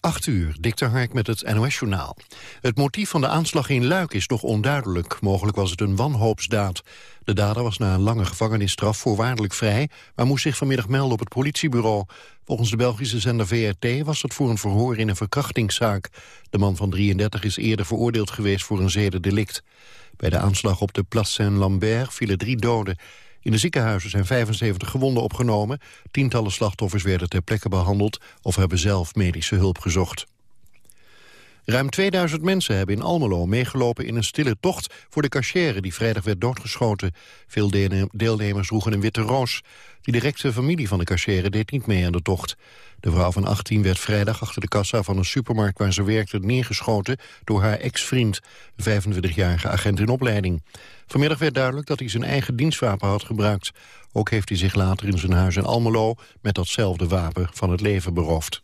8 uur, Dikter Hark met het NOS-journaal. Het motief van de aanslag in Luik is nog onduidelijk. Mogelijk was het een wanhoopsdaad. De dader was na een lange gevangenisstraf voorwaardelijk vrij... maar moest zich vanmiddag melden op het politiebureau. Volgens de Belgische zender VRT was het voor een verhoor in een verkrachtingszaak. De man van 33 is eerder veroordeeld geweest voor een zedendelict. Bij de aanslag op de Place Saint-Lambert vielen drie doden. In de ziekenhuizen zijn 75 gewonden opgenomen. Tientallen slachtoffers werden ter plekke behandeld... of hebben zelf medische hulp gezocht. Ruim 2000 mensen hebben in Almelo meegelopen in een stille tocht voor de cachère die vrijdag werd doodgeschoten. Veel deelnemers droegen een witte roos. Die directe familie van de cachère deed niet mee aan de tocht. De vrouw van 18 werd vrijdag achter de kassa van een supermarkt waar ze werkte neergeschoten door haar ex-vriend, een 25-jarige agent in opleiding. Vanmiddag werd duidelijk dat hij zijn eigen dienstwapen had gebruikt. Ook heeft hij zich later in zijn huis in Almelo met datzelfde wapen van het leven beroofd.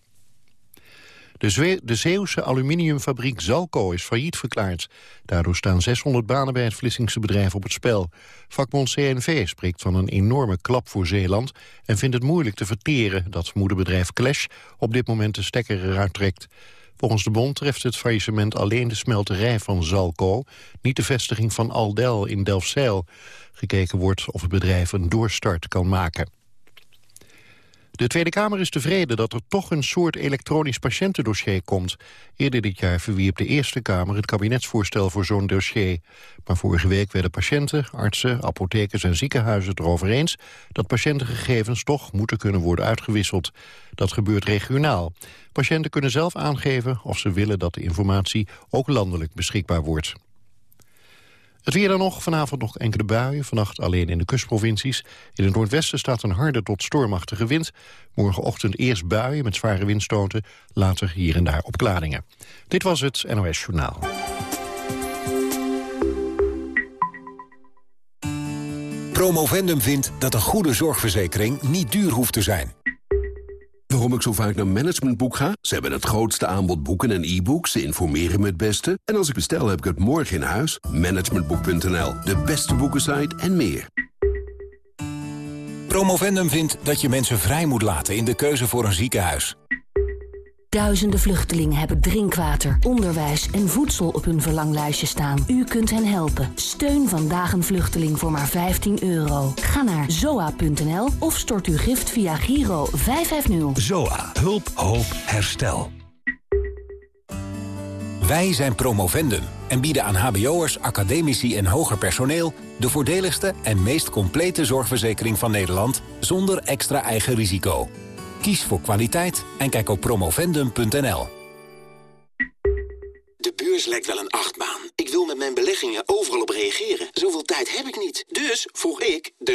De, de Zeeuwse aluminiumfabriek Zalco is failliet verklaard. Daardoor staan 600 banen bij het Vlissingse bedrijf op het spel. Vakbond CNV spreekt van een enorme klap voor Zeeland... en vindt het moeilijk te verteren dat moederbedrijf Clash... op dit moment de stekker eruit trekt. Volgens de bond treft het faillissement alleen de smelterij van Zalco... niet de vestiging van Aldel in Delfzijl. Gekeken wordt of het bedrijf een doorstart kan maken. De Tweede Kamer is tevreden dat er toch een soort elektronisch patiëntendossier komt. Eerder dit jaar verwierp de Eerste Kamer het kabinetsvoorstel voor zo'n dossier. Maar vorige week werden patiënten, artsen, apothekers en ziekenhuizen erover eens... dat patiëntengegevens toch moeten kunnen worden uitgewisseld. Dat gebeurt regionaal. Patiënten kunnen zelf aangeven of ze willen dat de informatie ook landelijk beschikbaar wordt. Het weer dan nog, vanavond nog enkele buien, vannacht alleen in de kustprovincies. In het noordwesten staat een harde tot stormachtige wind. Morgenochtend eerst buien met zware windstoten, later hier en daar opklaringen. Dit was het NOS Journaal. Promovendum vindt dat een goede zorgverzekering niet duur hoeft te zijn. Waarom ik zo vaak naar Managementboek ga? Ze hebben het grootste aanbod boeken en e-books. Ze informeren me het beste. En als ik bestel, heb ik het morgen in huis. Managementboek.nl, de beste boekensite en meer. Promovendum vindt dat je mensen vrij moet laten in de keuze voor een ziekenhuis. Duizenden vluchtelingen hebben drinkwater, onderwijs en voedsel op hun verlanglijstje staan. U kunt hen helpen. Steun vandaag een vluchteling voor maar 15 euro. Ga naar zoa.nl of stort uw gift via Giro 550. ZOA. Hulp, hoop, herstel. Wij zijn Promovendum en bieden aan hbo'ers, academici en hoger personeel... de voordeligste en meest complete zorgverzekering van Nederland... zonder extra eigen risico. Kies voor kwaliteit en kijk op promovendum.nl. De beurs lijkt wel een achtbaan. Ik wil met mijn beleggingen overal op reageren. Zoveel tijd heb ik niet. Dus vroeg ik de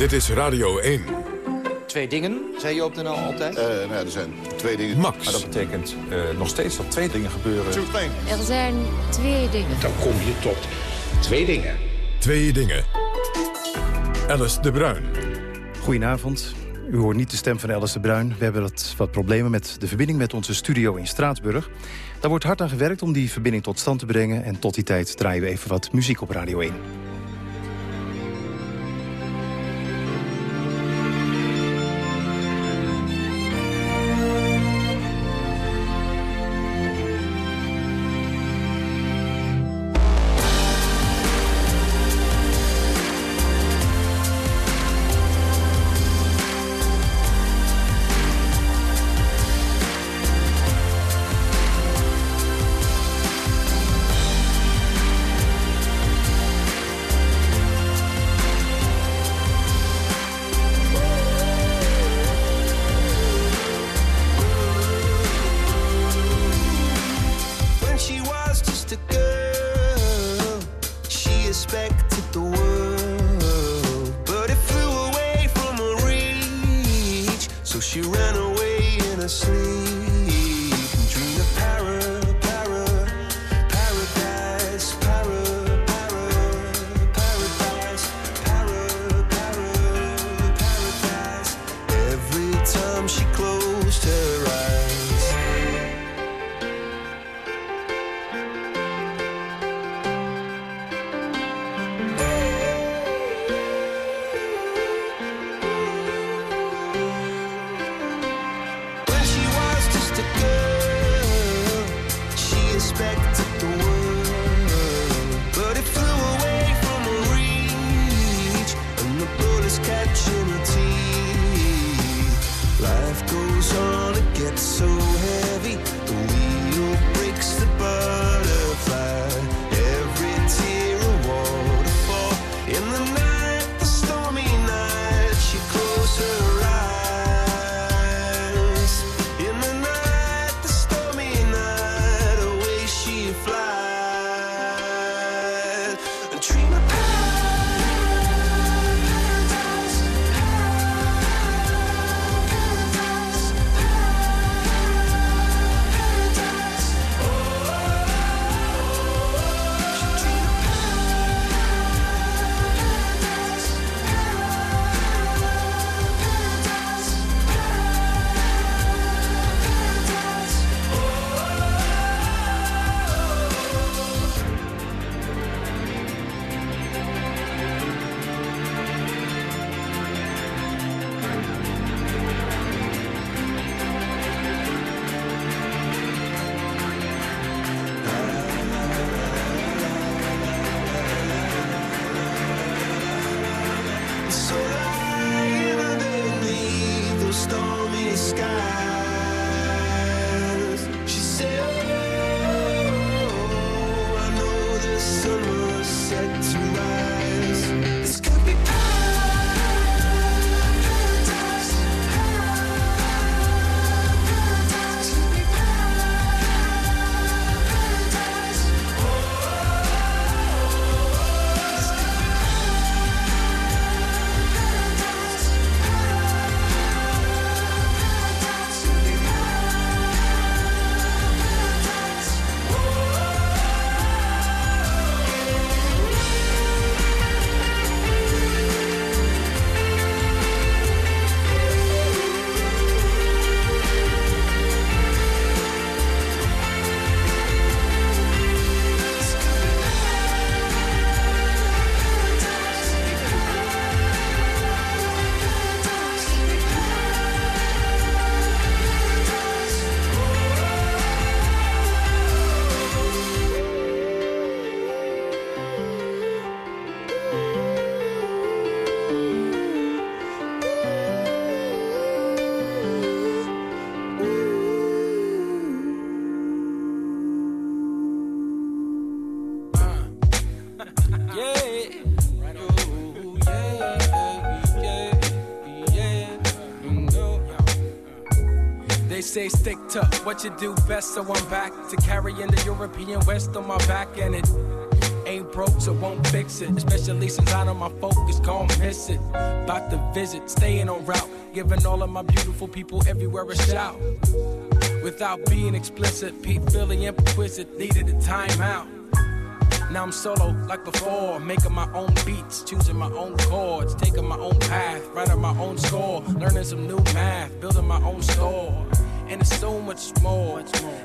Dit is Radio 1. Twee dingen, zei je op de NL altijd? Uh, nou, er zijn twee dingen. Max. Maar dat betekent uh, nog steeds dat twee dingen gebeuren. Er zijn twee dingen. Dan kom je tot twee dingen. Twee dingen. Alice de Bruin. Goedenavond. U hoort niet de stem van Alice de Bruin. We hebben wat, wat problemen met de verbinding met onze studio in Straatsburg. Daar wordt hard aan gewerkt om die verbinding tot stand te brengen. En tot die tijd draaien we even wat muziek op Radio 1. To what you do best, so I'm back to carrying the European West on my back, and it ain't broke, so won't fix it. Especially since I know my focus gon' miss it. About to visit, staying on route, giving all of my beautiful people everywhere a shout. Without being explicit, Pete Philly implicit needed a timeout. Now I'm solo like before, making my own beats, choosing my own chords, taking my own path, writing my own score, learning some new math, building my own store. And it's so much more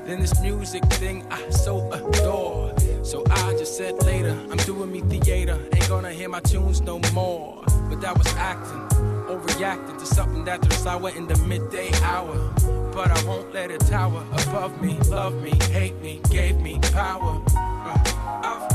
than this music thing I so adore. So I just said later, I'm doing me theater, ain't gonna hear my tunes no more. But that was acting, overreacting to something that turned sour in the midday hour. But I won't let it tower above me, love me, hate me, gave me power. Uh,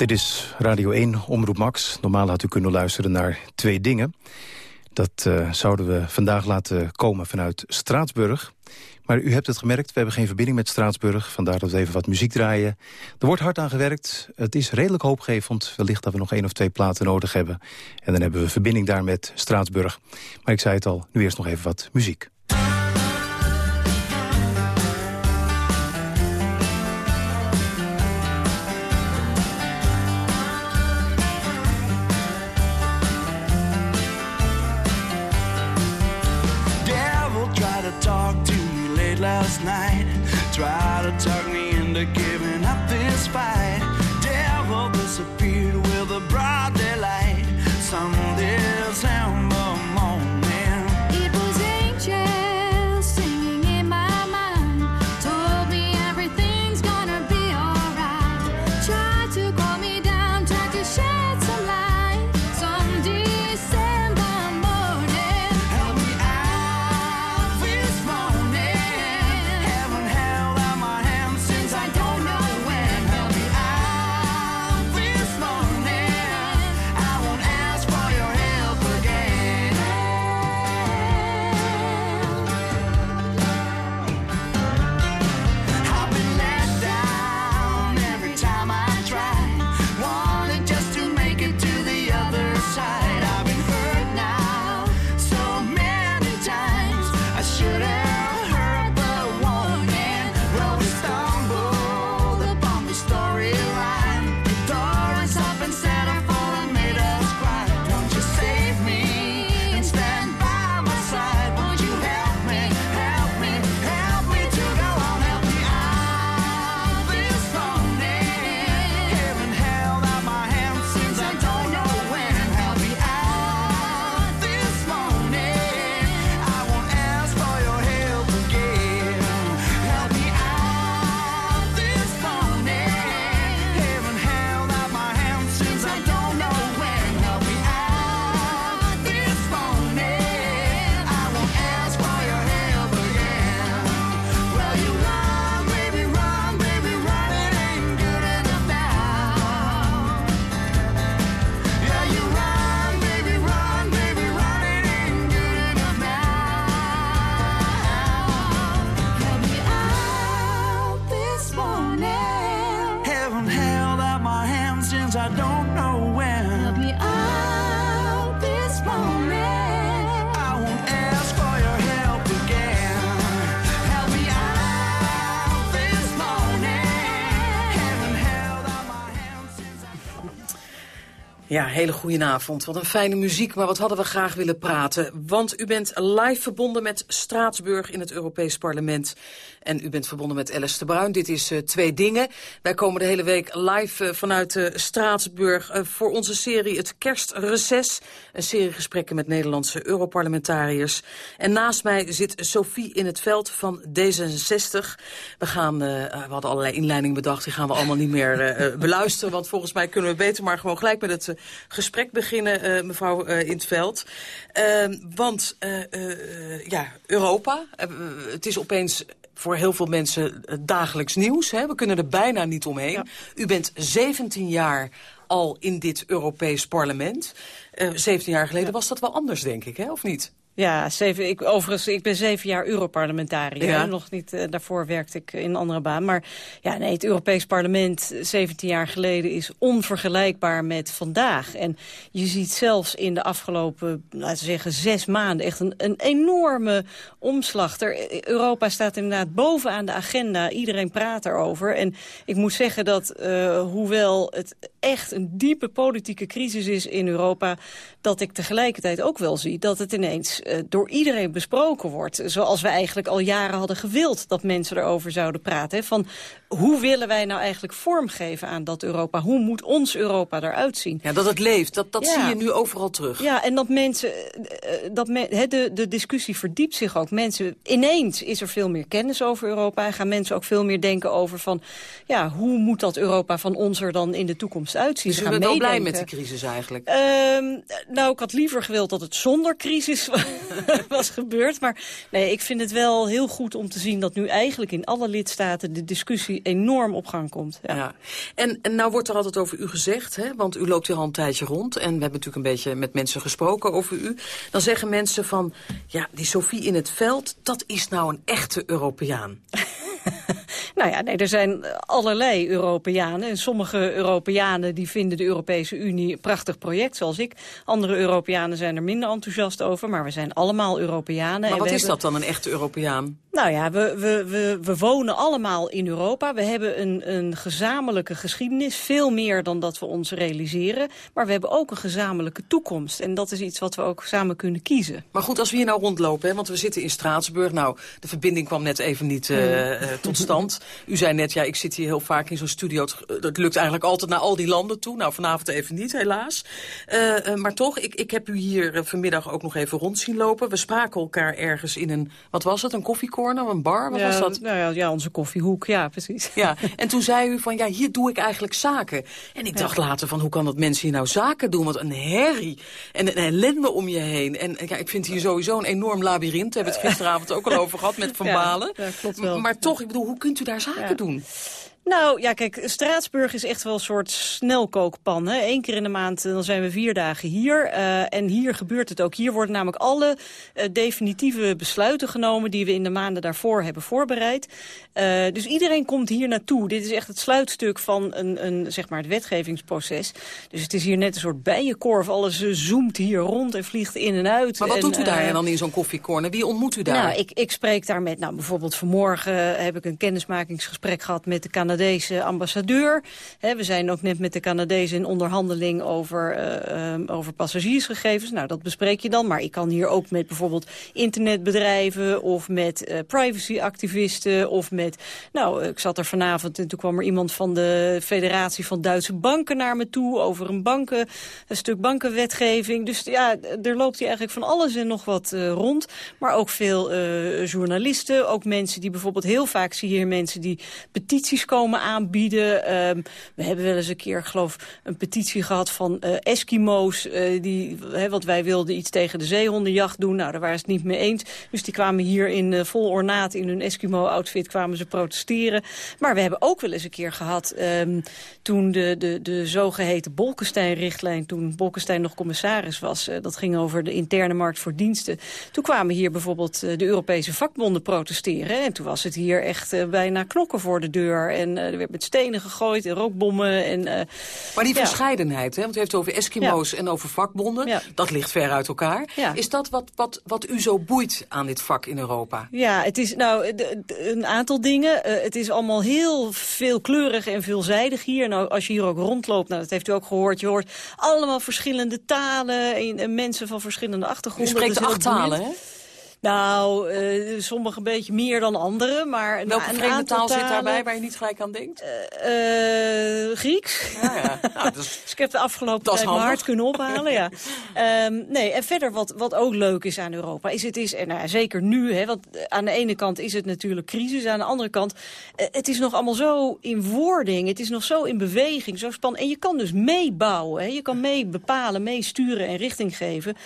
Dit is Radio 1, Omroep Max. Normaal had u kunnen luisteren naar twee dingen. Dat eh, zouden we vandaag laten komen vanuit Straatsburg. Maar u hebt het gemerkt, we hebben geen verbinding met Straatsburg. Vandaar dat we even wat muziek draaien. Er wordt hard aan gewerkt. Het is redelijk hoopgevend. Wellicht dat we nog één of twee platen nodig hebben. En dan hebben we verbinding daar met Straatsburg. Maar ik zei het al, nu eerst nog even wat muziek. Try to talk me into giving Hele goedenavond. Wat een fijne muziek, maar wat hadden we graag willen praten. Want u bent live verbonden met Straatsburg in het Europees Parlement. En u bent verbonden met Alice de Bruin. Dit is eh, Twee Dingen. Wij komen de hele week live eh, vanuit eh, Straatsburg... voor onze serie Het Kerstreces. Een serie gesprekken met Nederlandse Europarlementariërs. En naast mij zit Sophie in het veld van D66. We, gaan, we hadden allerlei inleidingen bedacht. Die gaan we allemaal niet meer beluisteren. Want volgens mij kunnen we beter maar gewoon gelijk met het gesprek beginnen, eh, mevrouw uh, Intveld. Uh, want uh, ja, Europa, het is opeens voor heel veel mensen dagelijks nieuws. Hè? We kunnen er bijna niet omheen. U bent 17 jaar al in dit Europees parlement. 17 jaar geleden was dat wel anders, denk ik, hè? of niet? Ja, zeven, ik, overigens, ik ben zeven jaar Europarlementariër. Ja. Nog niet, uh, daarvoor werkte ik in een andere baan. Maar ja, nee, het Europees Parlement 17 jaar geleden is onvergelijkbaar met vandaag. En je ziet zelfs in de afgelopen, laten we zeggen, zes maanden... echt een, een enorme omslag. Er, Europa staat inderdaad bovenaan de agenda. Iedereen praat erover. En ik moet zeggen dat, uh, hoewel het echt een diepe politieke crisis is in Europa... dat ik tegelijkertijd ook wel zie dat het ineens uh, door iedereen besproken wordt. Zoals we eigenlijk al jaren hadden gewild dat mensen erover zouden praten. Hè, van hoe willen wij nou eigenlijk vormgeven aan dat Europa? Hoe moet ons Europa eruit zien? Ja, dat het leeft, dat, dat ja. zie je nu overal terug. Ja, en dat mensen, dat me, he, de, de discussie verdiept zich ook. Mensen, ineens is er veel meer kennis over Europa. En gaan mensen ook veel meer denken over van, ja, hoe moet dat Europa van ons er dan in de toekomst uitzien? Dus u bent wel blij met die crisis eigenlijk? Um, nou, ik had liever gewild dat het zonder crisis was gebeurd. Maar nee, ik vind het wel heel goed om te zien dat nu eigenlijk in alle lidstaten de discussie enorm op gang komt. Ja. ja. En, en nou wordt er altijd over u gezegd, hè, want u loopt hier al een tijdje rond... en we hebben natuurlijk een beetje met mensen gesproken over u. Dan zeggen mensen van, ja, die Sophie in het veld... dat is nou een echte Europeaan. nou ja, nee, er zijn allerlei Europeanen. En sommige Europeanen die vinden de Europese Unie een prachtig project, zoals ik. Andere Europeanen zijn er minder enthousiast over, maar we zijn allemaal Europeanen. Maar en wat is hebben... dat dan, een echte Europeaan? Nou ja, we, we, we, we wonen allemaal in Europa. We hebben een, een gezamenlijke geschiedenis, veel meer dan dat we ons realiseren. Maar we hebben ook een gezamenlijke toekomst. En dat is iets wat we ook samen kunnen kiezen. Maar goed, als we hier nou rondlopen, hè, want we zitten in Straatsburg. Nou, de verbinding kwam net even niet uh, uh, tot stand. U zei net, ja, ik zit hier heel vaak in zo'n studio. Dat lukt eigenlijk altijd naar al die landen toe. Nou, vanavond even niet, helaas. Uh, maar toch, ik, ik heb u hier vanmiddag ook nog even rond zien lopen. We spraken elkaar ergens in een, wat was het, een koffiecorner, een bar? Wat ja, was dat? Nou ja, ja, onze koffiehoek, ja, precies. Ja, en toen zei u van, ja, hier doe ik eigenlijk zaken. En ik dacht ja. later van, hoe kan dat mensen hier nou zaken doen? Want een herrie en een ellende om je heen. En ja, ik vind hier sowieso een enorm labyrint. We hebben het gisteravond ook al over gehad met Van Balen. Ja, klopt wel. Maar toch, ik bedoel, hoe kunt u daar zaken doen? Nou, ja, kijk, Straatsburg is echt wel een soort snelkookpan. Hè? Eén keer in de maand, dan zijn we vier dagen hier. Uh, en hier gebeurt het ook. Hier worden namelijk alle uh, definitieve besluiten genomen... die we in de maanden daarvoor hebben voorbereid. Uh, dus iedereen komt hier naartoe. Dit is echt het sluitstuk van een, een, zeg maar het wetgevingsproces. Dus het is hier net een soort bijenkorf. Alles zoomt hier rond en vliegt in en uit. Maar wat en, doet u daar dan in zo'n koffiecorner? Wie ontmoet u daar? Nou, ik, ik spreek daar met, nou, bijvoorbeeld vanmorgen heb ik een kennismakingsgesprek gehad... met de Canadese ambassadeur. He, we zijn ook net met de Canadezen in onderhandeling over, uh, um, over passagiersgegevens. Nou, dat bespreek je dan. Maar ik kan hier ook met bijvoorbeeld internetbedrijven... of met uh, privacyactivisten of met... Nou, ik zat er vanavond en toen kwam er iemand van de Federatie van Duitse Banken naar me toe... over een, banken, een stuk bankenwetgeving. Dus ja, er loopt hier eigenlijk van alles en nog wat uh, rond. Maar ook veel journalisten, ook mensen die bijvoorbeeld heel vaak... zie je hier mensen die petities komen aanbieden. Um, we hebben wel eens een keer, geloof een petitie gehad van uh, Eskimo's. Uh, die, he, want wij wilden iets tegen de zeehondenjacht doen. Nou, daar waren ze het niet mee eens. Dus die kwamen hier in uh, vol ornaat in hun Eskimo-outfit kwamen ze protesteren. Maar we hebben ook wel eens een keer gehad... Um, toen de, de, de zogeheten Bolkestein-richtlijn... toen Bolkestein nog commissaris was... Dat ging over de interne markt voor diensten. Toen kwamen hier bijvoorbeeld de Europese vakbonden protesteren. En toen was het hier echt bijna knokken voor de deur. En uh, er werd met stenen gegooid en rookbommen. En, uh, maar die ja. verscheidenheid, hè? want u heeft het over Eskimo's ja. en over vakbonden. Ja. Dat ligt ver uit elkaar. Is dat wat, wat, wat u zo boeit aan dit vak in Europa? Ja, het is nou een aantal dingen. Uh, het is allemaal heel veelkleurig en veelzijdig hier. Nou, als je hier ook rondloopt, nou, dat heeft u ook gehoord. Je hoort allemaal verschillende talen en, en mensen van verschillende achtergronden. U spreekt acht talen, hè? Nou, eh sommige een beetje meer dan andere, maar... Welke een vreemde taal zit daarbij waar je niet gelijk aan denkt? Eh, Grieks. Ja, ja. Nou, dat is- Dus ik heb de afgelopen tijd handig. hart kunnen ophalen. Ja. Ehm, nee, en verder wat, wat ook leuk is aan Europa, is het is, en nou, ja, zeker nu, hè, want aan de ene kant is het natuurlijk crisis, aan de andere kant, het is nog allemaal zo in wording, het is nog zo in beweging, zo spannend. En je kan dus meebouwen, hè, je kan mee bepalen, meesturen en richting geven.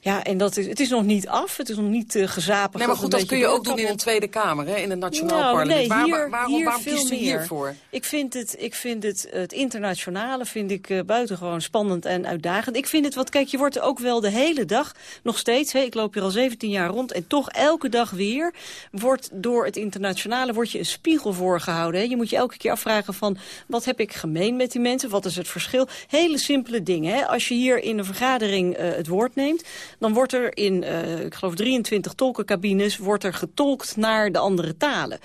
Ja, en dat is, het is nog niet af, het is nog niet uh, gezapig. Nee, maar goed, dat kun je ook doen in een Tweede Kamer, hè, in het Nationaal nou, Parlement. Nee, hier, waar- waarom hier waarom kiest u hiervoor? Ik vind het, ik vind het, het internationale vind ik eh, buitengewoon spannend en uitdagend. Ik vind het, wat kijk, je wordt ook wel de hele dag, nog steeds, hè, ik loop hier al 17 jaar rond... en toch elke dag weer wordt door het internationale wordt je een spiegel voorgehouden. Hè. Je moet je elke keer afvragen van, wat heb ik gemeen met die mensen? Wat is het verschil? Hele simpele dingen. Hè. Als je hier in een vergadering eh, het woord neemt... dan wordt er in, eh, ik geloof 23 tolkencabines... wordt er getolkt naar de andere talen.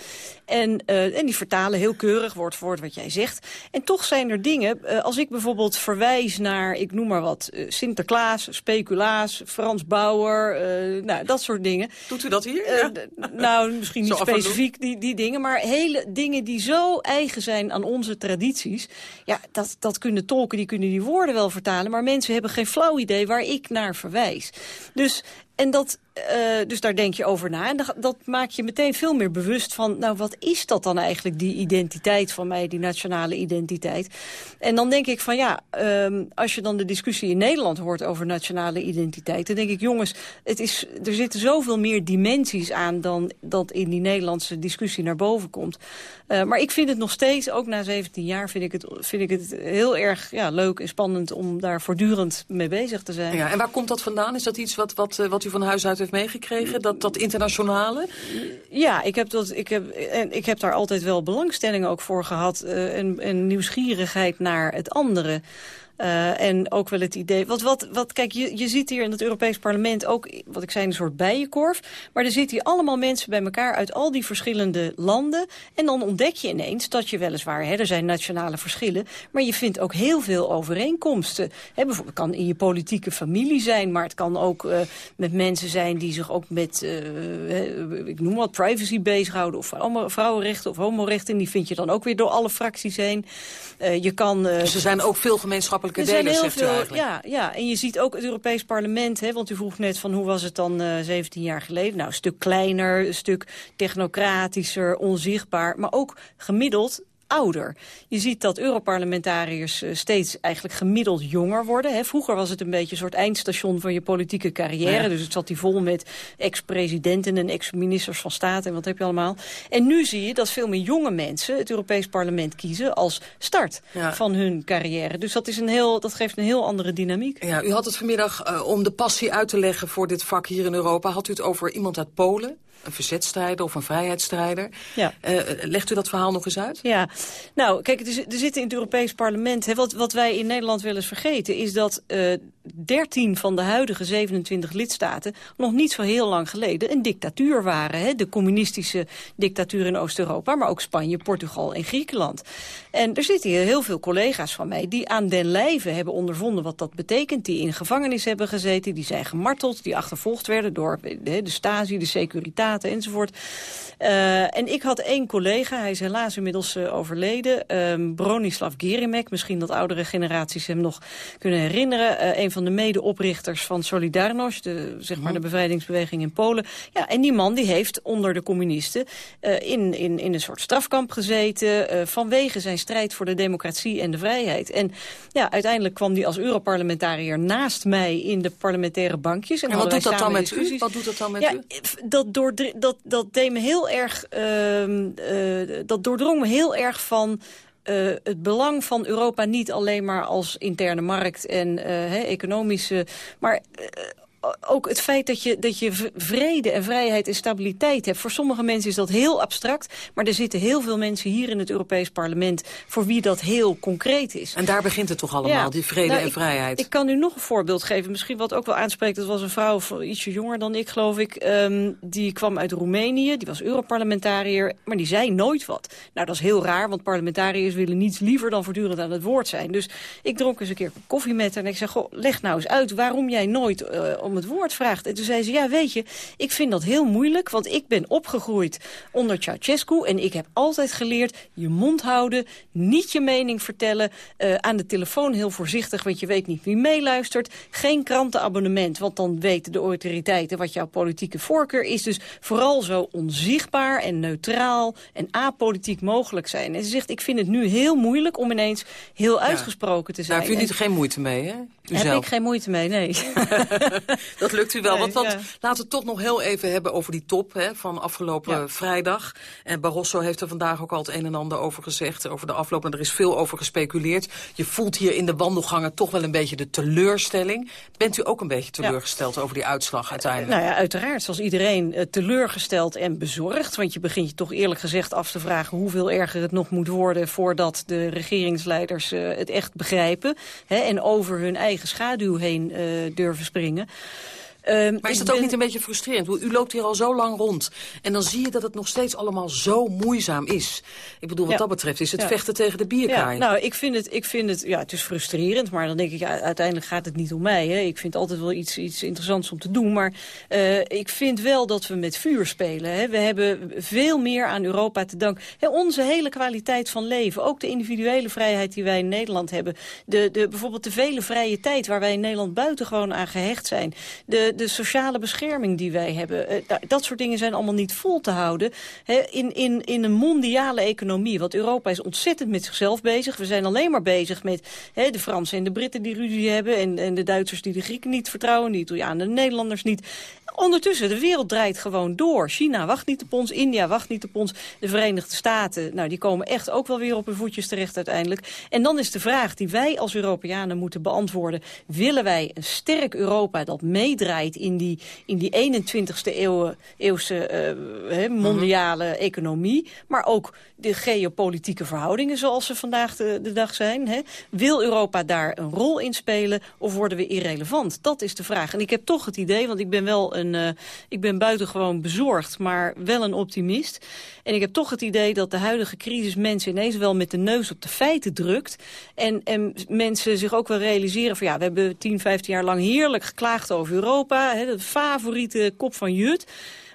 En, eh, en die vertalen heel keurig, woord voor woord wat jij zegt. En toch zijn er dingen, eh, als ik bijvoorbeeld verwijs naar, ik noem maar wat... eh, Sinterklaas, speculaas, Frans Bauer, nou, dat soort dingen. Doet u dat hier? Ja. nou, misschien niet specifiek die, die dingen, maar hele dingen die zo eigen zijn aan onze tradities. Ja, dat, dat kunnen tolken, die kunnen die woorden wel vertalen, maar mensen hebben geen flauw idee waar ik naar verwijs. Dus, en dat, eh, dus daar denk je over na. En dat, maakt je meteen veel meer bewust van, nou wat is dat dan eigenlijk, die identiteit van mij, die nationale identiteit. En dan denk ik van ja, ehm, als je dan de discussie in Nederland hoort over nationale identiteit, dan denk ik jongens, het is, er zitten zoveel meer dimensies aan dan dat in die Nederlandse discussie naar boven komt. Eh, maar ik vind het nog steeds, ook na 17 jaar, vind ik het, vind ik het heel erg ja, leuk en spannend om daar voortdurend mee bezig te zijn. Ja, en waar komt dat vandaan? Is dat iets wat, wat, eh, wat u van huis uit meegekregen? Dat, dat internationale? Ja, ik heb, dat, ik, heb, en ik heb daar altijd wel belangstelling ook voor gehad. eh, en, en nieuwsgierigheid naar het andere. Eh, en ook wel het idee... Wat, wat, wat, kijk, je, je ziet hier in het Europees Parlement ook, wat ik zei, een soort bijenkorf. Maar er zitten hier allemaal mensen bij elkaar uit al die verschillende landen. En dan ontdek je ineens dat je weliswaar, hè, er zijn nationale verschillen... maar je vindt ook heel veel overeenkomsten. Hè, bijvoorbeeld, kan in je politieke familie zijn... maar het kan ook eh, met mensen zijn die zich ook met, eh, ik noem wat, privacy bezighouden... of vrouwenrechten of homorechten. Die vind je dan ook weer door alle fracties heen. Je kan, Dus er zijn ook veel er zijn zegt u veel, eigenlijk. ja, ja, en je ziet ook het Europees Parlement, hè, want u vroeg net van hoe was het dan eh 17 jaar geleden? Nou, een stuk kleiner, een stuk technocratischer, onzichtbaar, maar ook gemiddeld ouder. Je ziet dat Europarlementariërs eh, steeds eigenlijk gemiddeld jonger worden. Hè. Vroeger was het een beetje een soort eindstation van je politieke carrière. Ja. Dus het zat die vol met ex-presidenten en ex-ministers van staat en wat heb je allemaal. En nu zie je dat veel meer jonge mensen het Europees Parlement kiezen als start Ja. van hun carrière. Dus dat, is een heel, dat geeft een heel andere dynamiek. Ja, u had het vanmiddag, eh, om de passie uit te leggen voor dit vak hier in Europa... had u het over iemand uit Polen, een verzetstrijder of een vrijheidsstrijder. Ja. Eh, legt u dat verhaal nog eens uit? Ja, nou, kijk, er, zi- er zitten in het Europees Parlement... Hè, wat, wat wij in Nederland wel eens vergeten... is dat eh 13 van de huidige 27 lidstaten... nog niet zo heel lang geleden een dictatuur waren. Hè, de communistische dictatuur in Oost-Europa... maar ook Spanje, Portugal en Griekenland. En er zitten hier heel veel collega's van mij... die aan den lijve hebben ondervonden wat dat betekent... die in gevangenis hebben gezeten, die zijn gemarteld... die achtervolgd werden door eh, de, de Stasi, de Securitate enzovoort. Eh, en ik had één collega, hij is helaas inmiddels eh, overleden... ehm, Bronislav Gerimek, misschien dat oudere generaties hem nog kunnen herinneren... Eh, een van de medeoprichters van Solidarność, de, zeg maar de bevrijdingsbeweging in Polen. Ja, en die man die heeft onder de communisten in, in, in een soort strafkamp gezeten... vanwege zijn strijd voor de democratie en de vrijheid. En ja, uiteindelijk kwam hij als Europarlementariër naast mij in de parlementaire bankjes. En, En wat doet dat dan met u? Wat doet dat dan met ja, u? Dat, doordr- dat, dat deed me heel erg, ehm, eh, dat doordrong heel erg van eh, het belang van Europa niet alleen maar als interne markt en eh, economische, maar ook het feit dat je, dat je vrede en vrijheid en stabiliteit hebt. Voor sommige mensen is dat heel abstract, maar er zitten heel veel mensen hier in het Europees Parlement voor wie dat heel concreet is. En daar begint het toch allemaal, die vrede Nou, en ik- vrijheid? Ik kan u nog een voorbeeld geven, misschien wat ook wel aanspreekt. Dat was een vrouw ietsje jonger dan ik, geloof ik. ehm, die kwam uit Roemenië, die was Europarlementariër, maar die zei nooit wat. Nou, dat is heel raar, want parlementariërs willen niets liever dan voortdurend aan het woord zijn. Dus ik dronk eens een keer koffie met haar en ik zei, goh, leg nou eens uit waarom jij nooit eh, om het woord vraagt. En toen zei ze, ja weet je, ik vind dat heel moeilijk... want ik ben opgegroeid onder Ceausescu... en ik heb altijd geleerd je mond houden, niet je mening vertellen... eh, aan de telefoon heel voorzichtig, want je weet niet wie meeluistert. Geen krantenabonnement, want dan weten de autoriteiten... wat jouw politieke voorkeur is. Dus vooral zo onzichtbaar en neutraal en apolitiek mogelijk zijn. En ze zegt, ik vind het nu heel moeilijk om ineens heel uitgesproken te zijn. Daar u En- niet geen moeite mee, hè? U heb ik geen moeite mee, nee. Dat lukt u wel. Nee, want want ja. laten we het toch nog heel even hebben over die top hè, van afgelopen Ja. vrijdag. En Barroso heeft er vandaag ook al het een en ander over gezegd. Over de afloop. En er is veel over gespeculeerd. Je voelt hier in de wandelgangen toch wel een beetje de teleurstelling. Bent u ook een beetje teleurgesteld over die uitslag uiteindelijk? Nou ja, uiteraard. Zoals iedereen eh, teleurgesteld en bezorgd. Want je begint je toch eerlijk gezegd af te vragen... hoeveel erger het nog moet worden... voordat de regeringsleiders eh, het echt begrijpen. Hè, en over hun eigen schaduw heen eh, durven springen. Ehm, Maar is dat ook niet een beetje frustrerend? U loopt hier al zo lang rond. En dan zie je dat het nog steeds allemaal zo moeizaam is. Ik bedoel, wat Ja. dat betreft is het Ja. vechten tegen de Ja, bierkaai. nou, ik vind het, ik vind het, ja, het is frustrerend, maar dan denk ik, ja, uiteindelijk gaat het niet om mij. Hè. Ik vind altijd wel iets, iets interessants om te doen, maar eh, ik vind wel dat we met vuur spelen. Hè. We hebben veel meer aan Europa te danken. Hè, onze hele kwaliteit van leven, ook de individuele vrijheid die wij in Nederland hebben. De, de, bijvoorbeeld de vele vrije tijd waar wij in Nederland buitengewoon aan gehecht zijn. De, de sociale bescherming die wij hebben. Eh, da- dat soort dingen zijn allemaal niet vol te houden. In, in, in een mondiale economie. Want Europa is ontzettend met zichzelf bezig. We zijn alleen maar bezig met de Fransen en de Britten die ruzie hebben. En, en de Duitsers die de Grieken niet vertrouwen. De Italianen de Nederlanders niet. Ondertussen, de wereld draait gewoon door. China wacht niet op ons, India wacht niet op ons. De Verenigde Staten, nou die komen echt ook wel weer op hun voetjes terecht uiteindelijk. En dan is de vraag die wij als Europeanen moeten beantwoorden. Willen wij een sterk Europa dat meedraait in die, in die 21ste eeuw, eeuwse eh, hè, mondiale economie. Maar ook de geopolitieke verhoudingen zoals ze vandaag de, de dag zijn. Hè. Wil Europa daar een rol in spelen of worden we irrelevant? Dat is de vraag. En ik heb toch het idee, want ik ben wel een, eh, ik ben buitengewoon bezorgd, maar wel een optimist. En ik heb toch het idee dat de huidige crisis mensen ineens wel met de neus op de feiten drukt. En, en mensen zich ook wel realiseren van ja, we hebben 10, 15 jaar lang heerlijk geklaagd over Europa. Hè, de favoriete kop van Jut.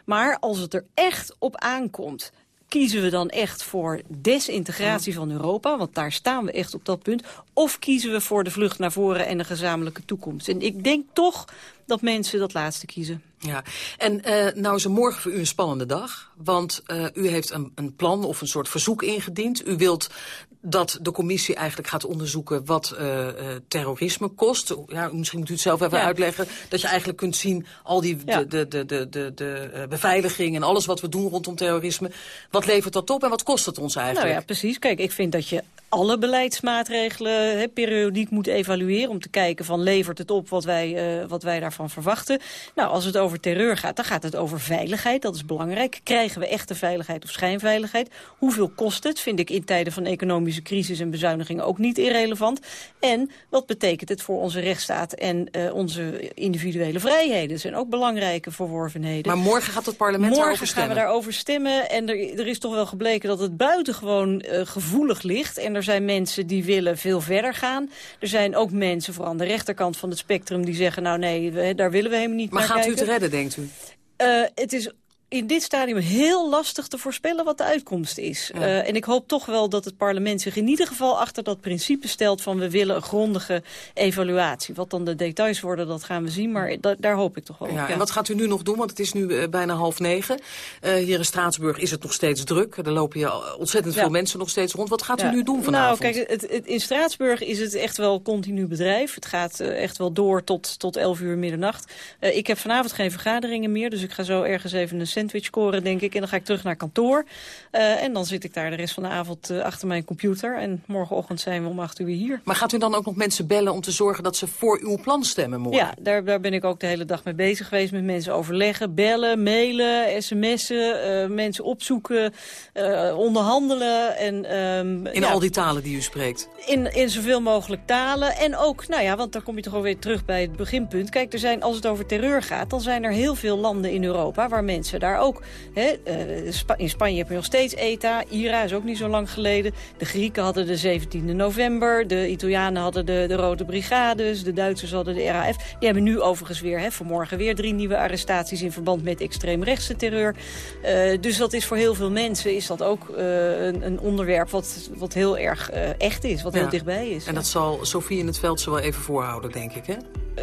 Maar als het er echt op aankomt, kiezen we dan echt voor desintegratie van Europa? Want daar staan we echt op dat punt. Of kiezen we voor de vlucht naar voren en een gezamenlijke toekomst? En ik denk toch dat mensen dat laatste kiezen. Ja, en eh, nou is er morgen voor u een spannende dag. Want eh, u heeft een, een plan of een soort verzoek ingediend. U wilt dat de commissie eigenlijk gaat onderzoeken wat eh, terrorisme kost. Ja, misschien moet u het zelf even Ja. uitleggen. Dat je eigenlijk kunt zien al die Ja. de, de, de, de, de, de beveiliging en alles wat we doen rondom terrorisme. Wat levert dat op en wat kost het ons eigenlijk? Nou ja, precies. Kijk, ik vind dat je alle beleidsmaatregelen periodiek moet evalueren... om te kijken van levert het op wat wij, eh, wat wij daarvan verwachten. Nou, als het over terreur gaat, dan gaat het over veiligheid. Dat is belangrijk. Krijgen we echte veiligheid of schijnveiligheid? Hoeveel kost het? Vind ik in tijden van economische crisis en bezuinigingen ook niet irrelevant. En wat betekent het voor onze rechtsstaat en eh, onze individuele vrijheden? Dat zijn ook belangrijke verworvenheden. Maar morgen gaat het parlement Morgen daarover gaan we stemmen. daarover stemmen. En er, er is toch wel gebleken dat het buitengewoon eh, gevoelig ligt. En er zijn mensen die willen veel verder gaan. Er zijn ook mensen, vooral aan de rechterkant van het spectrum... die zeggen, nou nee, daar willen we helemaal niet Maar naar gaat u kijken. het redden, denkt u? Eh, het is in dit stadium heel lastig te voorspellen wat de uitkomst is. Ja. Eh, en ik hoop toch wel dat het parlement zich in ieder geval achter dat principe stelt van we willen een grondige evaluatie. Wat dan de details worden, dat gaan we zien, maar da- daar hoop ik toch wel op. Ja, en wat gaat u nu nog doen? Want het is nu eh, bijna half negen. Eh, hier in Straatsburg is het nog steeds druk. Er lopen hier ontzettend veel mensen nog steeds rond. Wat gaat u nu doen vanavond? Nou, kijk, het, het- in Straatsburg is het echt wel continu bedrijf. Het gaat echt wel door tot, tot 11 uur middernacht. Ik heb vanavond geen vergaderingen meer, dus ik ga zo ergens even een sandwich scoren, denk ik. En dan ga ik terug naar kantoor. Eh, en dan zit ik daar de rest van de avond eh, achter mijn computer. En morgenochtend zijn we om 8 uur hier. Maar gaat u dan ook nog mensen bellen om te zorgen dat ze voor uw plan stemmen morgen? Ja, daar, daar ben ik ook de hele dag mee bezig geweest. Met mensen overleggen, bellen, mailen, sms'en, eh, mensen opzoeken, onderhandelen. En, ehm, In ja, al die talen die u spreekt. in, in zoveel mogelijk talen. En ook, nou ja, want dan kom je toch alweer terug bij het beginpunt. Kijk, er zijn, als het over terreur gaat, dan zijn er heel veel landen in Europa waar mensen daar daar ook. Hè? Eh, in Spanje heb je nog steeds ETA. IRA is ook niet zo lang geleden. De Grieken hadden de 17e november. De Italianen hadden de, de Rode Brigades. De Duitsers hadden de RAF. Die hebben nu overigens weer, hè, vanmorgen weer drie nieuwe arrestaties... in verband met extreemrechtse terreur. Eh, dus dat is voor heel veel mensen is dat ook eh, een, een onderwerp... wat, wat heel erg echt is, wat heel dichtbij is. En dat zal Sofie in het veld zo wel even voorhouden, denk ik, hè?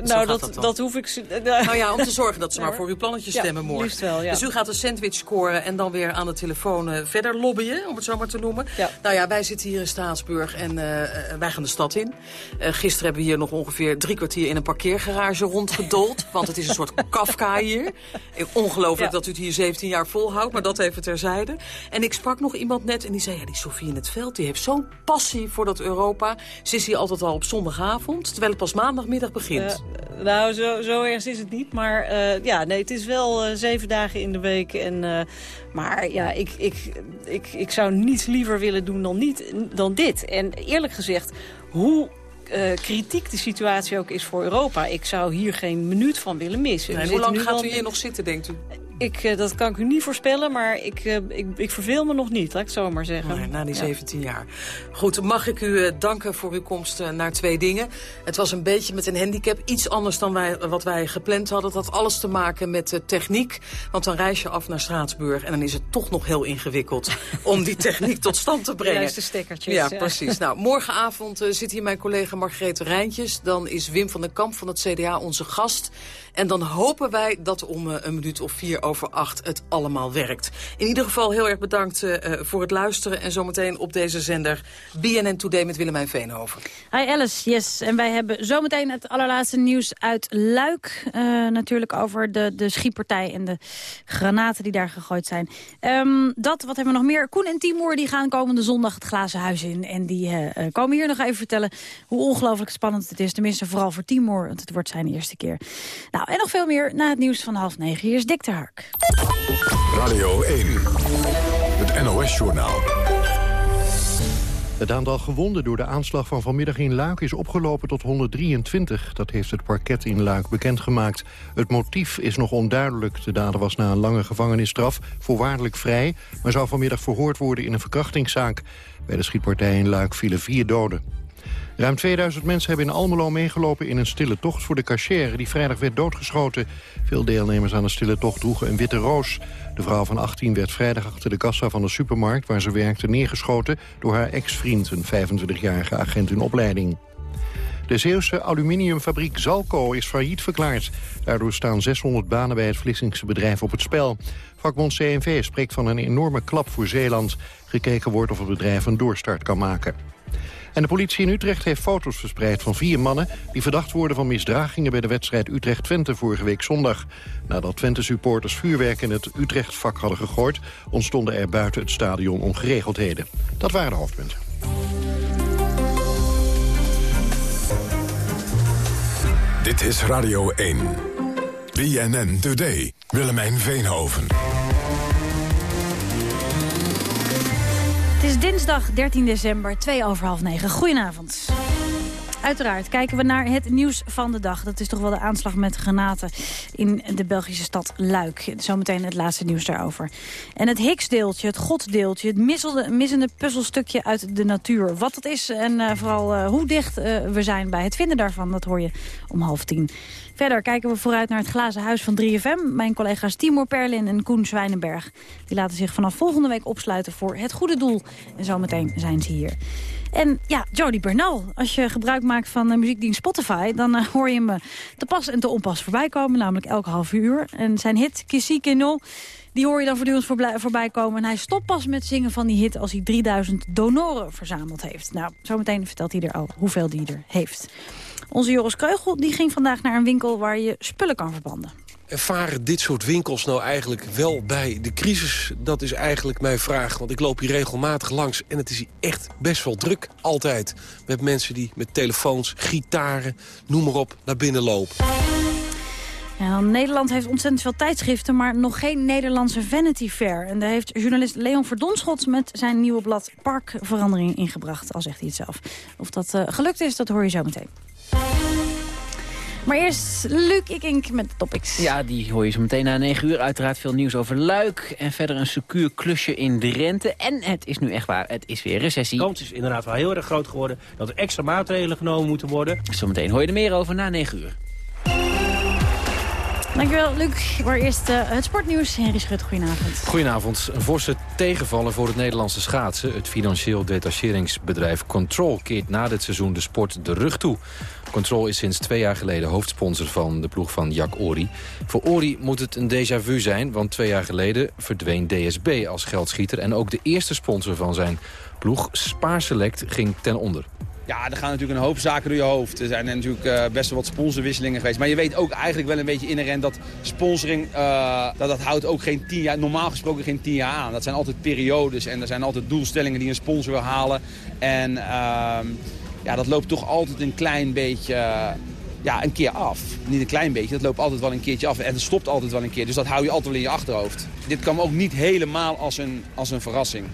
Nou, dat, dat, hoef ik... Nou ja, om te zorgen dat ze maar voor uw plannetje Ja, stemmen morgen. liefst wel, ja. Dus u gaat een sandwich scoren en dan weer aan de telefoon eh, verder lobbyen, om het zo maar te noemen. Nou ja, wij zitten hier in Straatsburg en eh, eh, wij gaan de stad in. Eh, gisteren hebben we hier nog ongeveer drie kwartier in een parkeergarage rondgedold. want het is een soort Kafka hier. Ongelooflijk Ja. dat u het hier 17 jaar volhoudt, maar dat even terzijde. En ik sprak nog iemand net en die zei, ja, die Sofie in het veld, die heeft zo'n passie voor dat Europa. Ze is hier altijd al op zondagavond, terwijl het pas maandagmiddag begint. Eh, nou, zo, zo erg is het niet. Maar eh, ja, nee, het is wel eh, zeven dagen in de week. En, maar ja, ik, ik, ik, ik zou niets liever willen doen dan, niet, dan dit. En eerlijk gezegd, hoe... kritiek de situatie ook is voor Europa. Ik zou hier geen minuut van willen missen. Nee, hoe lang gaat u hier nog zitten, denkt u? Ik, eh, dat kan ik u niet voorspellen, maar ik, eh, ik, ik verveel me nog niet, laat ik het zo maar zeggen. Nee, na die Ja. 17 jaar. Goed, mag ik u eh, danken voor uw komst naar twee dingen. Het was een beetje met een handicap. Iets anders dan wij, wat wij gepland hadden. Het had alles te maken met de techniek. Want dan reis je af naar Straatsburg. En dan is het toch nog heel ingewikkeld om die techniek tot stand te brengen. Juiste stekkertjes, Ja, ja. precies. Nou, morgenavond zit hier mijn collega Margrethe Rijntjes. Dan is Wim van den Kamp van het CDA onze gast. En dan hopen wij dat om een minuut of vier over acht het allemaal werkt. In ieder geval heel erg bedankt eh, eh, voor het luisteren. En zometeen op deze zender BNN Today met Willemijn Veenhoven. Hi Alice, yes. En wij hebben zometeen het allerlaatste nieuws uit Luik. Eh, natuurlijk over de, de schietpartij en de granaten die daar gegooid zijn. Ehm, dat, wat hebben we nog meer? Koen en Timur die gaan komende zondag het glazen huis in. En die komen hier nog even vertellen hoe ongelooflijk spannend het is. Tenminste, vooral voor Timur, want het wordt zijn eerste keer. Nou, en nog veel meer na het nieuws van half negen. Hier is Dick de Hark. Radio 1, het NOS-journaal. Het aantal gewonden door de aanslag van vanmiddag in Luik is opgelopen tot 123. Dat heeft het parket in Luik bekendgemaakt. Het motief is nog onduidelijk. De dader was na een lange gevangenisstraf voorwaardelijk vrij... maar zou vanmiddag verhoord worden in een verkrachtingszaak. Bij de schietpartij in Luik vielen vier doden. Ruim 2000 mensen hebben in Almelo meegelopen in een stille tocht voor de cachère die vrijdag werd doodgeschoten. Veel deelnemers aan de stille tocht droegen een witte roos. De vrouw van 18 werd vrijdag achter de kassa van de supermarkt waar ze werkte neergeschoten door haar ex-vriend, een 25-jarige agent in opleiding. De Zeeuwse aluminiumfabriek Zalco is failliet verklaard. Daardoor staan 600 banen bij het Vlissingse bedrijf op het spel. Vakbond CNV spreekt van een enorme klap voor Zeeland. Gekeken wordt of het bedrijf een doorstart kan maken. En de politie in Utrecht heeft foto's verspreid van vier mannen... die verdacht worden van misdragingen bij de wedstrijd Utrecht-Twente vorige week zondag. Nadat Twente-supporters vuurwerk in het Utrecht-vak hadden gegooid... ontstonden er buiten het stadion ongeregeldheden. Dat waren de hoofdpunten. Dit is Radio 1. BNN Today. Willemijn Veenhoven. Het is dinsdag 13 december, 2 over half 9. Goedenavond. Uiteraard kijken we naar het nieuws van de dag. Dat is toch wel de aanslag met granaten in de Belgische stad Luik. Zometeen het laatste nieuws daarover. En het Higgs-deeltje, het goddeeltje, het misselde, missende puzzelstukje uit de natuur. Wat dat is en eh, vooral eh, hoe dicht eh, we zijn bij het vinden daarvan, dat hoor je om half tien. Verder kijken we vooruit naar het glazen huis van 3FM. Mijn collega's Timur Perlin en Koen Zwijnenberg. Die laten zich vanaf volgende week opsluiten voor het goede doel. En zometeen zijn ze hier. En ja, Jody Bernal. Als je gebruik maakt van de muziekdienst Spotify... dan eh, hoor je hem eh, te pas en te onpas voorbij komen. Namelijk elke half uur. En zijn hit Kissy Kenol... Die hoor je dan voortdurend voorbij, komen. En hij stopt pas met zingen van die hit als hij 3000 donoren verzameld heeft. Nou, zometeen vertelt hij er al hoeveel hij er heeft. Onze Joris Kreugel die ging vandaag naar een winkel waar je spullen kan verbanden. Ervaren dit soort winkels nou eigenlijk wel bij de crisis? Dat is eigenlijk mijn vraag, want ik loop hier regelmatig langs... en het is hier echt best wel druk, altijd. Met mensen die met telefoons, gitaren, noem maar op, naar binnen lopen. Nederland heeft ontzettend veel tijdschriften, maar nog geen Nederlandse Vanity Fair. En daar heeft journalist Leon Verdonschot met zijn nieuwe blad Park verandering ingebracht, al zegt hij het zelf. Of dat eh, gelukt is, dat hoor je zo meteen. Maar eerst Luc Ikink met de topics. Ja, die hoor je zo meteen na 9 uur. Uiteraard veel nieuws over Luik. En verder een secuur klusje in Drenthe. En het is nu echt waar, het is weer recessie. De kans is inderdaad wel heel erg groot geworden... dat er extra maatregelen genomen moeten worden. Zometeen hoor je er meer over na 9 uur. Dankjewel, Luc. Maar eerst eh, het sportnieuws. Henry Schut, goedenavond. Goedenavond. Een forse tegenvallen voor het Nederlandse schaatsen. Het financieel detacheringsbedrijf Control keert na dit seizoen de sport de rug toe. Control is sinds twee jaar geleden hoofdsponsor van de ploeg van Jack Ori. Voor Ori moet het een déjà vu zijn, want twee jaar geleden verdween DSB als geldschieter. En ook de eerste sponsor van zijn ploeg, Spaarselect, ging ten onder. Ja, er gaan natuurlijk een hoop zaken door je hoofd. Er zijn natuurlijk eh, best wel wat sponsorwisselingen geweest. Maar je weet ook eigenlijk wel een beetje inherent dat sponsoring... eh, dat, dat houdt ook geen tien jaar, normaal gesproken geen tien jaar aan. Dat zijn altijd periodes en er zijn altijd doelstellingen die een sponsor wil halen. En ehm, ja, dat loopt toch altijd een klein beetje... eh, ja, een keer af. Niet een klein beetje, dat loopt altijd wel een keertje af. En het stopt altijd wel een keer, dus dat hou je altijd wel in je achterhoofd. Dit kwam ook niet helemaal als een, als een verrassing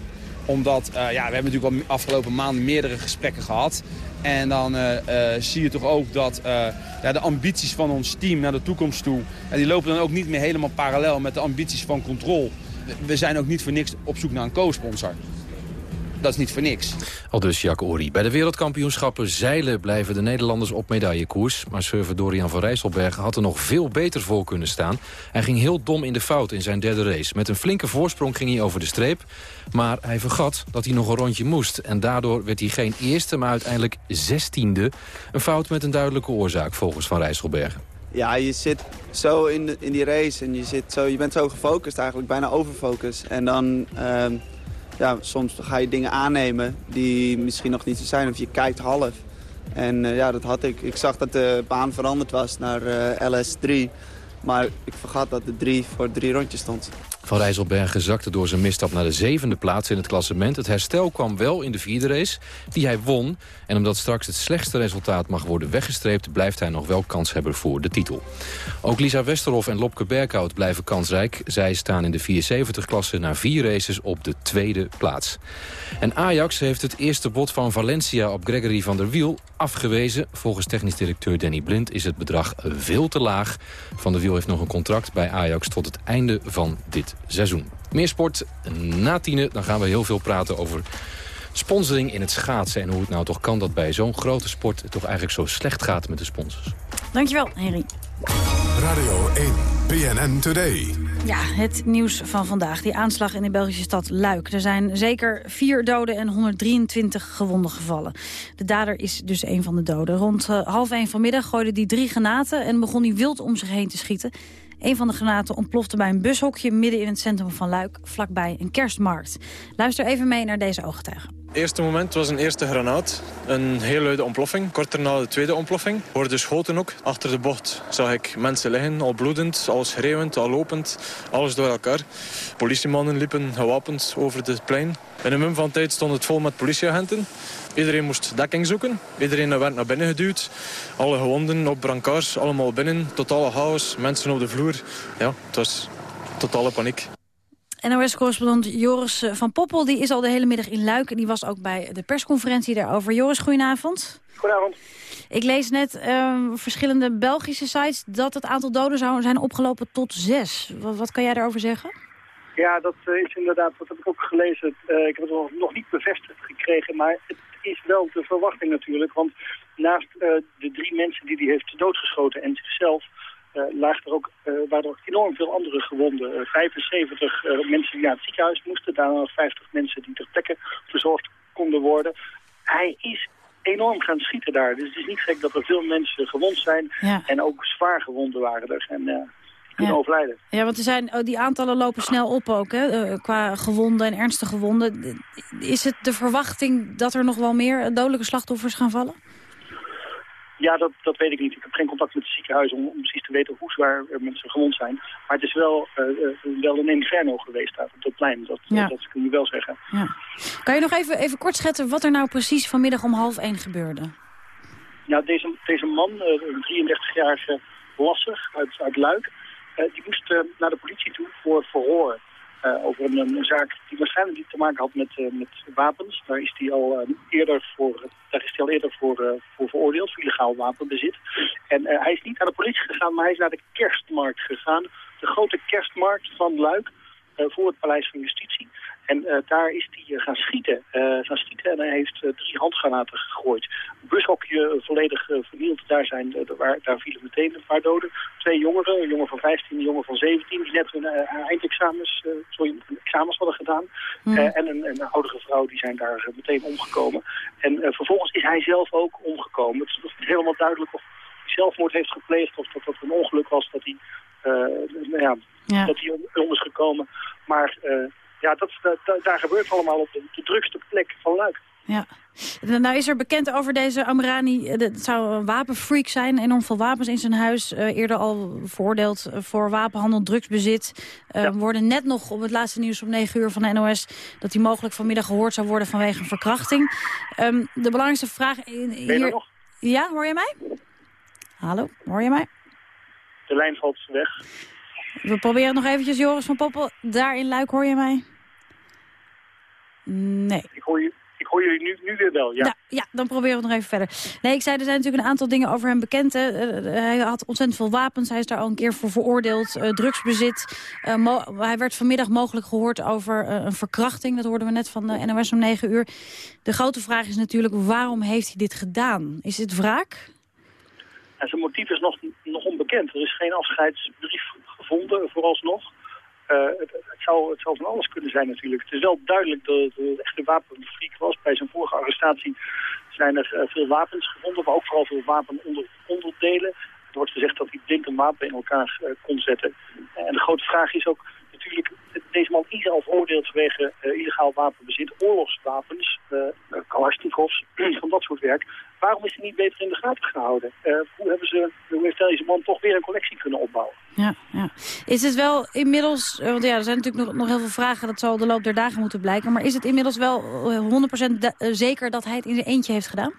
omdat, eh, ja, we hebben natuurlijk al afgelopen maanden meerdere gesprekken gehad. En dan eh, zie je toch ook dat ja, de ambities van ons team naar de toekomst toe... Ja, die lopen dan ook niet meer helemaal parallel met de ambities van Control. We zijn ook niet voor niks op zoek naar een co-sponsor. Dat is niet voor niks. Al dus Jack Ori. Bij de wereldkampioenschappen zeilen blijven de Nederlanders op medaillekoers. Maar surfer Dorian van Rijsselbergen had er nog veel beter voor kunnen staan. Hij ging heel dom in de fout in zijn derde race. Met een flinke voorsprong ging hij over de streep. Maar hij vergat dat hij nog een rondje moest. En daardoor werd hij geen eerste, maar uiteindelijk zestiende. Een fout met een duidelijke oorzaak volgens Van Rijsselbergen. Ja, je zit zo in, de- in die race en je, zit zo, je bent zo gefocust eigenlijk, bijna overfocus. En dan, ehm, ja, soms ga je dingen aannemen die misschien nog niet zo zijn of je kijkt half. En eh, ja, dat had ik. Ik zag dat de baan veranderd was naar eh, LS3. Maar ik vergat dat de 3 voor drie rondjes stond. Van Rijsselbergen zakte door zijn misstap naar de zevende plaats in het klassement. Het herstel kwam wel in de vierde race, die hij won. En omdat straks het slechtste resultaat mag worden weggestreept... blijft hij nog wel kans hebben voor de titel. Ook Lisa Westerhof en Lopke Berghout blijven kansrijk. Zij staan in de 74-klasse na vier races op de tweede plaats. En Ajax heeft het eerste bod van Valencia op Gregory van der Wiel afgewezen. Volgens technisch directeur Danny Blind is het bedrag veel te laag. Van der Wiel heeft nog een contract bij Ajax tot het einde van dit seizoen. Meer sport na tienen, dan gaan we heel veel praten over sponsoring in het schaatsen. En hoe het nou toch kan dat bij zo'n grote sport het toch eigenlijk zo slecht gaat met de sponsors. Dankjewel, Henry. Radio 1, PNN Today. Ja, het nieuws van vandaag. Die aanslag in de Belgische stad Luik. Er zijn zeker vier doden en 123 gewonden gevallen. De dader is dus een van de doden. Rond eh, half één vanmiddag gooide hij drie granaten... en begon hij wild om zich heen te schieten. Een van de granaten ontplofte bij een bushokje midden in het centrum van Luik... vlakbij een kerstmarkt. Luister even mee naar deze ooggetuigen. Het eerste moment was een eerste granaat. Een heel luide ontploffing. Kort daarna de tweede ontploffing. Hoorde schoten ook. Achter de bocht zag ik mensen liggen, al bloedend, al schreeuwend, al lopend. Alles door elkaar. Politiemannen liepen gewapend over het plein. In een mum van tijd stond het vol met politieagenten. Iedereen moest dekking zoeken. Iedereen werd naar binnen geduwd. Alle gewonden op brancards, allemaal binnen. Totale chaos, mensen op de vloer. Ja, het was totale paniek. NOS-correspondent Joris eh, van Poppel die is al de hele middag in Luik... en die was ook bij de persconferentie daarover. Joris, goedenavond. Goedenavond. Ik lees net eh, verschillende Belgische sites... dat het aantal doden zou zijn opgelopen tot zes. Wat, wat kan jij daarover zeggen? Ja, dat eh, is inderdaad, dat heb ik ook gelezen. Eh, ik heb het nog, niet bevestigd gekregen, maar het is wel de verwachting natuurlijk. Want naast de drie mensen die hij heeft doodgeschoten en zichzelf... eh lagen er ook, eh, waren er ook enorm veel andere gewonden. Eh, 75 eh, mensen die naar het ziekenhuis moesten. Daarna nog 50 mensen die ter plekke verzorgd konden worden. Hij is enorm gaan schieten daar. Dus het is niet gek dat er veel mensen gewond zijn. Ja. En ook zwaar gewonden waren er. En kunnen overlijden. Ja, want er zijn, oh, die aantallen lopen snel op ook, hè? qua gewonden en ernstige gewonden. Is het de verwachting dat er nog wel meer dodelijke slachtoffers gaan vallen? Ja, dat, dat weet ik niet. Ik heb geen contact met het ziekenhuis om, om precies te weten hoe zwaar er mensen gewond zijn. Maar het is wel, eh, eh, wel een inferno geweest daar op dat plein. Dat, Ja. dat kun je wel zeggen. Ja. Kan je nog even, even kort schetsen wat er nou precies vanmiddag om half één gebeurde? Nou, deze, deze man, eh, een 33-jarige lasser uit, uit Luik, eh, die moest eh, naar de politie toe voor verhoor. Eh, over een, een zaak die waarschijnlijk te maken had met, eh, met wapens. Daar is hij al eh, eerder voor, daar is hij al eerder voor, voor veroordeeld, voor illegaal wapenbezit. En hij is niet naar de politie gegaan, maar hij is naar de kerstmarkt gegaan. De grote kerstmarkt van Luik voor het Paleis van Justitie. En daar is hij gaan schieten. gaan schieten en hij heeft drie handgranaten gegooid. Bushokje volledig eh, vernield. Daar, zijn, eh, waar, daar vielen meteen een paar doden. Twee jongeren, een jongen van 15 en een jongen van 17... die net hun eh, eindexamens, sorry, examens hadden gedaan. Hmm. En een, een oudere vrouw, die zijn daar meteen omgekomen. En vervolgens is hij zelf ook omgekomen. Het is nog niet helemaal duidelijk of hij zelfmoord heeft gepleegd... of dat dat een ongeluk was dat hij, nou ja, Ja. dat hij om, is gekomen. Maar... ja, dat- daar gebeurt allemaal op de, de drukste plek van Luik. Ja. Nou is er bekend over deze Amrani. eh, Het zou een wapenfreak zijn. Enorm veel wapens in zijn huis. eh, eerder al veroordeeld voor wapenhandel, drugsbezit. We worden net nog op het laatste nieuws om 9 uur van de NOS... dat hij mogelijk vanmiddag gehoord zou worden vanwege een verkrachting. Ehm, de belangrijkste vraag in- Ben je er hier... nog? Ja, hoor je mij? Hallo, hoor je mij? De lijn valt weg. We proberen nog eventjes, Joris van Poppel. Daar in Luik, hoor je mij? Nee. Ik hoor, je, ik hoor jullie nu, nu weer wel, ja. Ja, ja, dan proberen we het nog even verder. Nee, ik zei, er zijn natuurlijk een aantal dingen over hem bekend. Hè. Eh, hij had ontzettend veel wapens. Hij is daar al een keer voor veroordeeld. Eh, drugsbezit. Eh, hij werd vanmiddag mogelijk gehoord over eh, een verkrachting. Dat hoorden we net van de NOS om 9 uur. De grote vraag is natuurlijk, waarom heeft hij dit gedaan? Is het wraak? En zijn motief is nog, nog onbekend. Er is geen afscheidsbrief gevonden, vooralsnog. Eh, het, het, zou, van alles kunnen zijn natuurlijk. Het is wel duidelijk dat het een echte wapenfreak was. Bij zijn vorige arrestatie zijn er eh, veel wapens gevonden, maar ook vooral veel wapenonderdelen. Er wordt gezegd dat hij blind een wapen in elkaar eh, kon zetten. en de grote vraag is ook natuurlijk, deze man is al veroordeeld vanwege eh, illegaal wapenbezit, oorlogswapens, Kalashnikovs, van dat soort werk. Waarom is hij niet beter in de gaten gehouden? Eh, hoe, hebben ze, hoe heeft deze man toch weer een collectie kunnen opbouwen? Ja, ja. Is het wel inmiddels, want ja, er zijn natuurlijk nog, nog heel veel vragen, dat zal de loop der dagen moeten blijken, maar is het inmiddels wel eh, 100% da- eh, zeker dat hij het in zijn eentje heeft gedaan?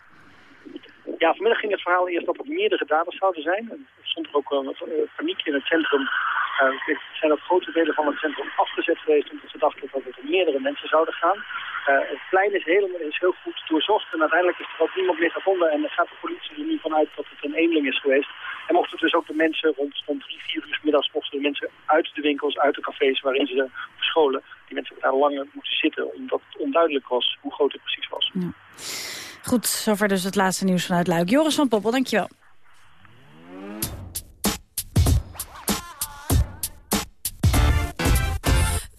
Ja, vanmiddag ging het verhaal eerst dat er meerdere daders zouden zijn. Stond ook wel eh, paniek in het centrum. Eh, er zijn ook grote delen van het centrum afgezet geweest omdat ze dachten dat het om meerdere mensen zouden gaan. Eh, het plein is, helemaal, is heel goed doorzocht en uiteindelijk is er ook niemand meer gevonden. En dan gaat de politie er nu vanuit dat het een eenling is geweest. En mochten dus ook de mensen rond, rond drie, vier uur middags mochten de mensen uit de winkels, uit de cafés waarin ze verscholen. Die mensen daar langer moeten zitten omdat het onduidelijk was hoe groot het precies was. Goed, zover dus het laatste nieuws vanuit Luik. Joris van Poppel, dankjewel.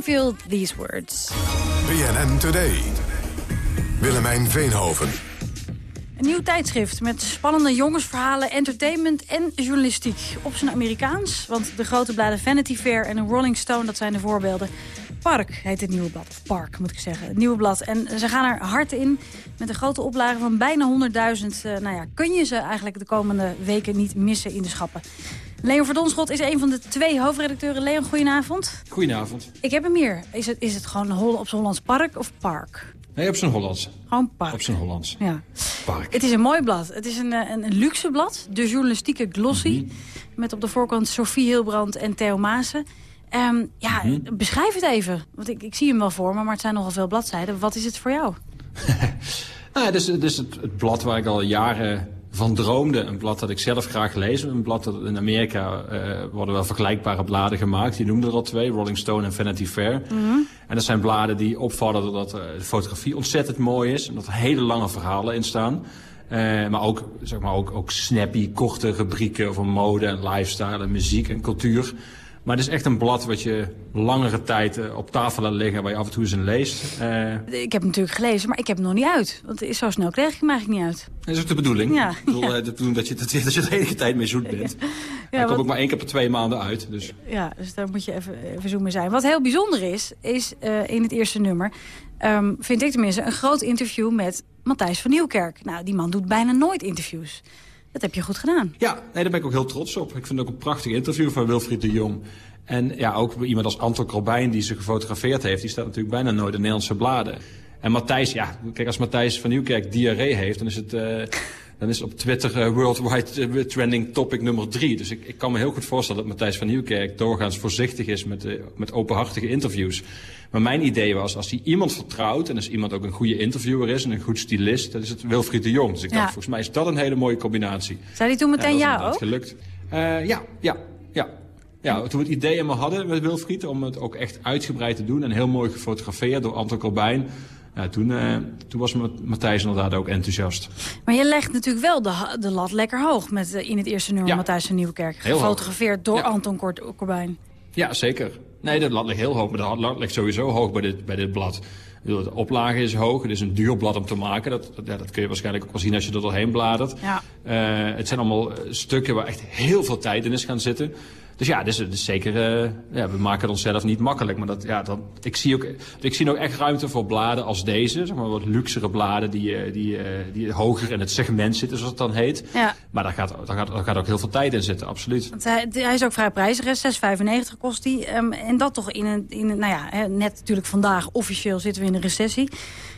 Bedingfield, These Words. BNN Today. Willemijn Veenhoven. Een nieuw tijdschrift met spannende jongensverhalen, entertainment en journalistiek. Op zijn Amerikaans, want de grote bladen Vanity Fair en Rolling Stone, dat zijn de voorbeelden. Park heet het nieuwe blad. Park, moet ik zeggen. Het nieuwe blad. En ze gaan er hard in met een grote oplage van bijna 100.000. Uh, nou ja, kun je ze eigenlijk de komende weken niet missen in de schappen. Leon Verdonschot is een van de twee hoofdredacteuren. Leon, goedenavond. Goedenavond. Ik heb hem hier. Is het, is het gewoon Hol- op zijn Hollands Park of Park? Nee, op zijn Hollands. Gewoon Park. Op zijn Hollands. Ja. Park. Het is een mooi blad. Het is een, eh, een, een luxe blad. De journalistieke glossy. Met op de voorkant Sophie Hilbrand en Theo Maassen. Ehm, ja, beschrijf het even. Want ik, ik zie hem wel voor me, maar het zijn nogal veel bladzijden. Wat is het voor jou? Nou, het is, het, is het, het blad waar ik al jaren van droomde. Een blad dat ik zelf graag lees. Een blad dat in Amerika eh, worden wel vergelijkbare bladen gemaakt. Die noemden er al twee, Rolling Stone en Vanity Fair. En dat zijn bladen die opvallen doordat eh, de fotografie ontzettend mooi is. En dat er hele lange verhalen in staan. Eh, maar ook, zeg maar ook, ook snappy, korte rubrieken over mode en lifestyle en muziek en cultuur. Maar het is echt een blad wat je langere tijd eh, op tafel laat liggen... waar je af en toe eens leest. Eh, Ik heb hem natuurlijk gelezen, maar ik heb hem nog niet uit. Want zo snel kreeg ik hem eigenlijk niet uit. dat is ook de bedoeling. Ja, Ik bedoel, eh, bedoeling dat je, dat, je- dat je de hele tijd mee zoet bent. Hij komt want- ook maar één keer per twee maanden uit. Dus. Ja, dus daar moet je even, even zo mee zijn. Wat heel bijzonder is, is in het eerste nummer... ehm, vind ik tenminste, een groot interview met Matthijs van Nieuwkerk. Nou, die man doet bijna nooit interviews. Dat heb je goed gedaan. Ja, nee, daar ben ik ook heel trots op. Ik vind het ook een prachtig interview van Wilfried de Jong. En ja, ook iemand als Anton Krobijn die ze gefotografeerd heeft... die staat natuurlijk bijna nooit in Nederlandse bladen. En Matthijs, ja, kijk, als Matthijs van Nieuwkerk diarree heeft... dan is het, eh, dan is het op Twitter eh, worldwide eh, trending topic nummer drie. Dus ik, ik kan me heel goed voorstellen dat Matthijs van Nieuwkerk... doorgaans voorzichtig is met, met openhartige interviews. Maar mijn idee was, als hij iemand vertrouwt... en als iemand ook een goede interviewer is en een goed stylist... dan is het Wilfried de Jong. Dus ik Ja. Dacht, volgens mij is dat een hele mooie combinatie. Zei hij toen meteen dat ja ook? gelukt. Eh, ja, ja, ja. Ja, toen we het idee helemaal hadden met Wilfried om het ook echt uitgebreid te doen en heel mooi gefotografeerd door Anton Corbijn. Ja, toen, eh, toen was Ma- Matthijs inderdaad ook enthousiast. Maar je legt natuurlijk wel de, de lat lekker hoog... met eh, in het eerste nummer Ja. Matthijs van Nieuwkerk. Gefotografeerd door Anton Corbijn. Ja, zeker. Nee, dat lat ligt heel hoog, maar de lat ligt sowieso hoog bij dit, bij dit blad. Bedoel, De oplage is hoog, het is een duur blad om te maken. Dat, dat, ja, dat kun je waarschijnlijk ook wel zien als je er doorheen bladert. Ja. Eh, het zijn allemaal eh, stukken waar echt heel veel tijd in is gaan zitten. Dus ja, dus, dus zeker, eh, ja, we maken het onszelf niet makkelijk. Maar dat, ja, ik, zie ook, ik zie ook echt ruimte voor bladen als deze. Zeg maar wat luxere bladen die, eh, die, eh, die hoger in het segment zitten, zoals het dan heet. Ja. Maar daar gaat, daar, gaat, daar gaat ook heel veel tijd in zitten, absoluut. Want hij, hij is ook vrij prijzig, hè, 6,95 kost hij. Ehm, en dat toch in een, in een nou ja, net natuurlijk vandaag officieel zitten we in een recessie.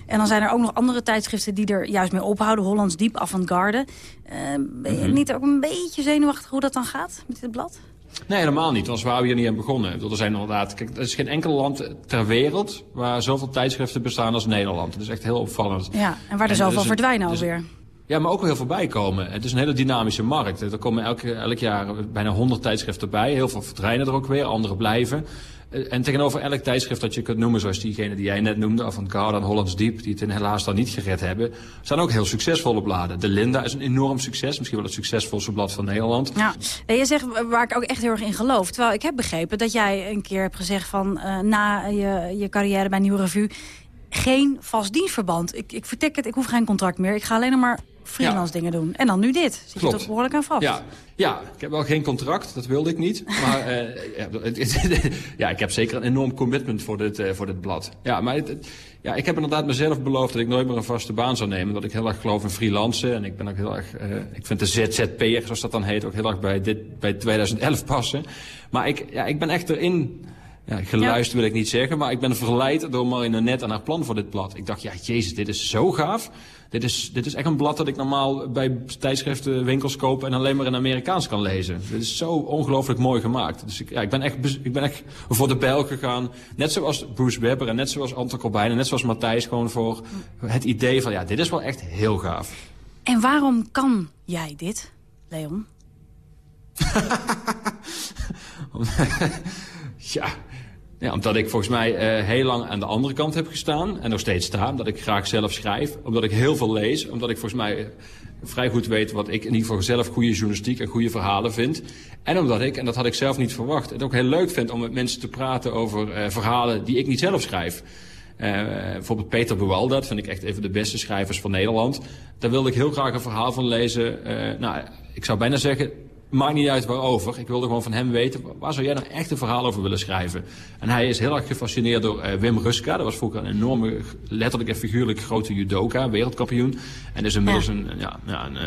En dan zijn er ook nog andere tijdschriften die er juist mee ophouden. Hollands Diep, Avant-Garde. Ehm, ben je Mhm. niet ook een beetje zenuwachtig hoe dat dan gaat met dit blad? Nee, helemaal niet. We waren hier niet aan begonnen. Er zijn inderdaad, kijk, er is geen enkel land ter wereld waar zoveel tijdschriften bestaan als Nederland. Dat is echt heel opvallend. Ja, en waar er zoveel verdwijnen dus- alweer. Ja, maar ook wel heel veel bijkomen. Het is een hele dynamische markt. Er komen elke, elk jaar bijna 100 tijdschriften bij. Heel veel verdwijnen er ook weer, andere blijven. Eh, En tegenover elk tijdschrift dat je kunt noemen, zoals diegene die jij net noemde, Avant-Garde en Hollands Diep, die het helaas dan niet gered hebben, staan ook heel succesvolle bladen. De Linda is een enorm succes, misschien wel het succesvolste blad van Nederland. Ja, en je zegt waar ik ook echt heel erg in geloof. Terwijl ik heb begrepen dat jij een keer hebt gezegd van eh, na je, je carrière bij Nieuwe Revue... geen vast dienstverband. Ik, ik vertik het, ik hoef geen contract meer. Ik ga alleen nog maar freelance dingen doen. En dan nu dit. Zit je Klopt. toch behoorlijk aan vast. Ja, ja, ik heb wel geen contract, dat wilde ik niet. Maar eh, ja, het- ja, ik heb zeker een enorm commitment voor dit, eh, voor dit blad. Ja, maar het- ja, ik heb inderdaad mezelf beloofd dat ik nooit meer een vaste baan zou nemen. Dat ik heel erg geloof in freelancen. En ik ben ook heel erg, eh, ik vind de ZZP'er, zoals dat dan heet, ook heel erg bij, dit, bij 2011 passen. Maar ik, ja, ik ben echt erin... Ja, geluisterd wil ik niet zeggen, maar ik ben verleid door Marianne en haar plan voor dit blad. Ik dacht, ja, jezus, dit is zo gaaf. Dit is, dit is echt een blad dat ik normaal bij tijdschriftenwinkels koop en alleen maar in Amerikaans kan lezen. Dit is zo ongelooflijk mooi gemaakt. Dus ik, ja, ik, ben echt, ik ben echt voor de bijl gegaan. Net zoals Bruce Webber en net zoals Anton Corbijn en net zoals Matthijs gewoon voor het idee van, ja, dit is wel echt heel gaaf. En waarom kan jij dit, Leon? ja, Ja, omdat ik volgens mij eh, heel lang aan de andere kant heb gestaan en nog steeds sta. Omdat ik graag zelf schrijf, omdat ik heel veel lees. Omdat ik volgens mij eh, vrij goed weet wat ik in ieder geval zelf goede journalistiek en goede verhalen vind. En omdat ik, en dat had ik zelf niet verwacht, het ook heel leuk vind om met mensen te praten over eh, verhalen die ik niet zelf schrijf. Bijvoorbeeld Peter Buwal, dat vind ik echt een van de beste schrijvers van Nederland. Daar wilde ik heel graag een verhaal van lezen. Nou, ik zou bijna zeggen, maakt niet uit waarover. Ik wilde gewoon van hem weten, waar zou jij nou echt een verhaal over willen schrijven? En hij is heel erg gefascineerd door eh, Wim Ruska. Dat was vroeger een enorme, letterlijk en figuurlijk grote judoka, wereldkampioen. En is inmiddels een, ja, ja, een, eh,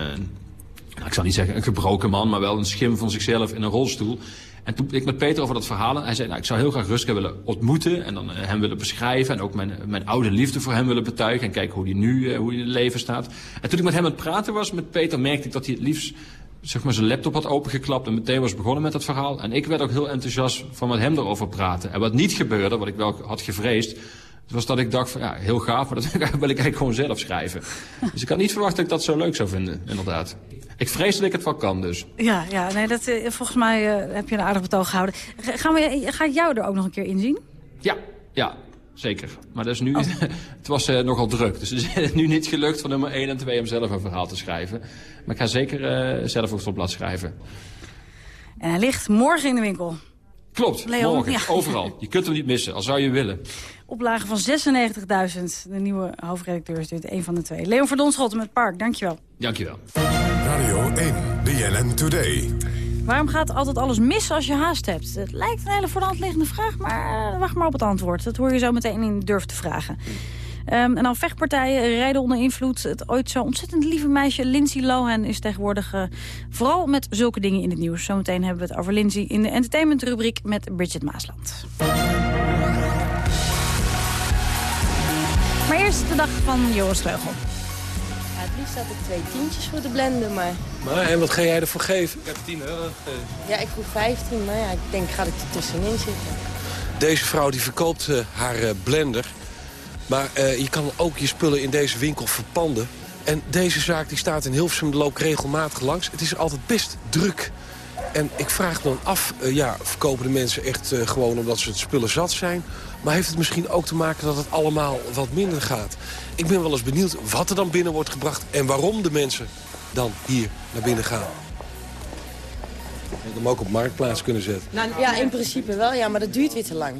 nou, ik zal niet zeggen een gebroken man, maar wel een schim van zichzelf in een rolstoel. En toen ik met Peter over dat verhaal, hij zei, nou, ik zou heel graag Ruska willen ontmoeten en dan eh, hem willen beschrijven en ook mijn, mijn oude liefde voor hem willen betuigen en kijken hoe hij nu, hoe hij in het leven staat. En toen ik met hem aan het praten was met Peter, merkte ik dat hij het liefst zeg maar, zijn laptop had opengeklapt en meteen was begonnen met het verhaal. En ik werd ook heel enthousiast van met hem erover praten. En wat niet gebeurde, wat ik wel had gevreesd, was dat ik dacht van ja, heel gaaf, maar dat wil ik eigenlijk gewoon zelf schrijven. Dus ik had niet verwacht dat ik dat zo leuk zou vinden, inderdaad. Ik vrees dat ik het wel kan dus. Ja, ja nee, dat, eh, volgens mij eh, heb je een aardig betoog gehouden. Ga- Gaan we, ga ik jou er ook nog een keer inzien? Ja, ja, zeker. Maar dat is nu, het was eh, nogal druk. Dus het is nu niet gelukt van nummer 1 en 2 om zelf een verhaal te schrijven. Maar ik ga zeker eh, zelf ook op het blad schrijven. En hij ligt morgen in de winkel. Klopt, Leon, morgen, ja. overal. Je kunt hem niet missen, al zou je willen. Oplage van 96.000. De nieuwe hoofdredacteur is dit een van de twee. Leon Verdonschotten met Park, dankjewel. Dankjewel. Radio 1, BNN Today. Waarom gaat altijd alles mis als je haast hebt? Het lijkt een hele voor de hand liggende vraag, maar eh, wacht maar op het antwoord. Dat hoor je zo meteen in Durf te vragen. Ehm, en dan vechtpartijen, rijden onder invloed. Het ooit zo ontzettend lieve meisje Lindsay Lohan is tegenwoordig eh, vooral met zulke dingen in het nieuws. Zometeen hebben we het over Lindsay in de entertainmentrubriek met Bridget Maasland. Maar eerst de dag van Joris Kreugel. Liefst had ik twee tientjes voor de blender, maar Maar, en wat ga jij ervoor geven? Ik heb 10 euro gegeven. ja, ik vroeg 15, maar ja, ik denk, ga ik er tussenin zitten. Deze vrouw die verkoopt eh, haar eh, blender. Maar eh, je kan ook je spullen in deze winkel verpanden. En deze zaak die staat in Hilversum, de loopt regelmatig langs. Het is altijd best druk. En ik vraag me dan af, ja, verkopen de mensen echt gewoon omdat ze het spullen zat zijn? Maar heeft het misschien ook te maken dat het allemaal wat minder gaat? Ik ben wel eens benieuwd wat er dan binnen wordt gebracht... en waarom de mensen dan hier naar binnen gaan. Je had hem ook op Marktplaats kunnen zetten. Nou, ja, in principe wel, ja, maar dat duurt weer te lang.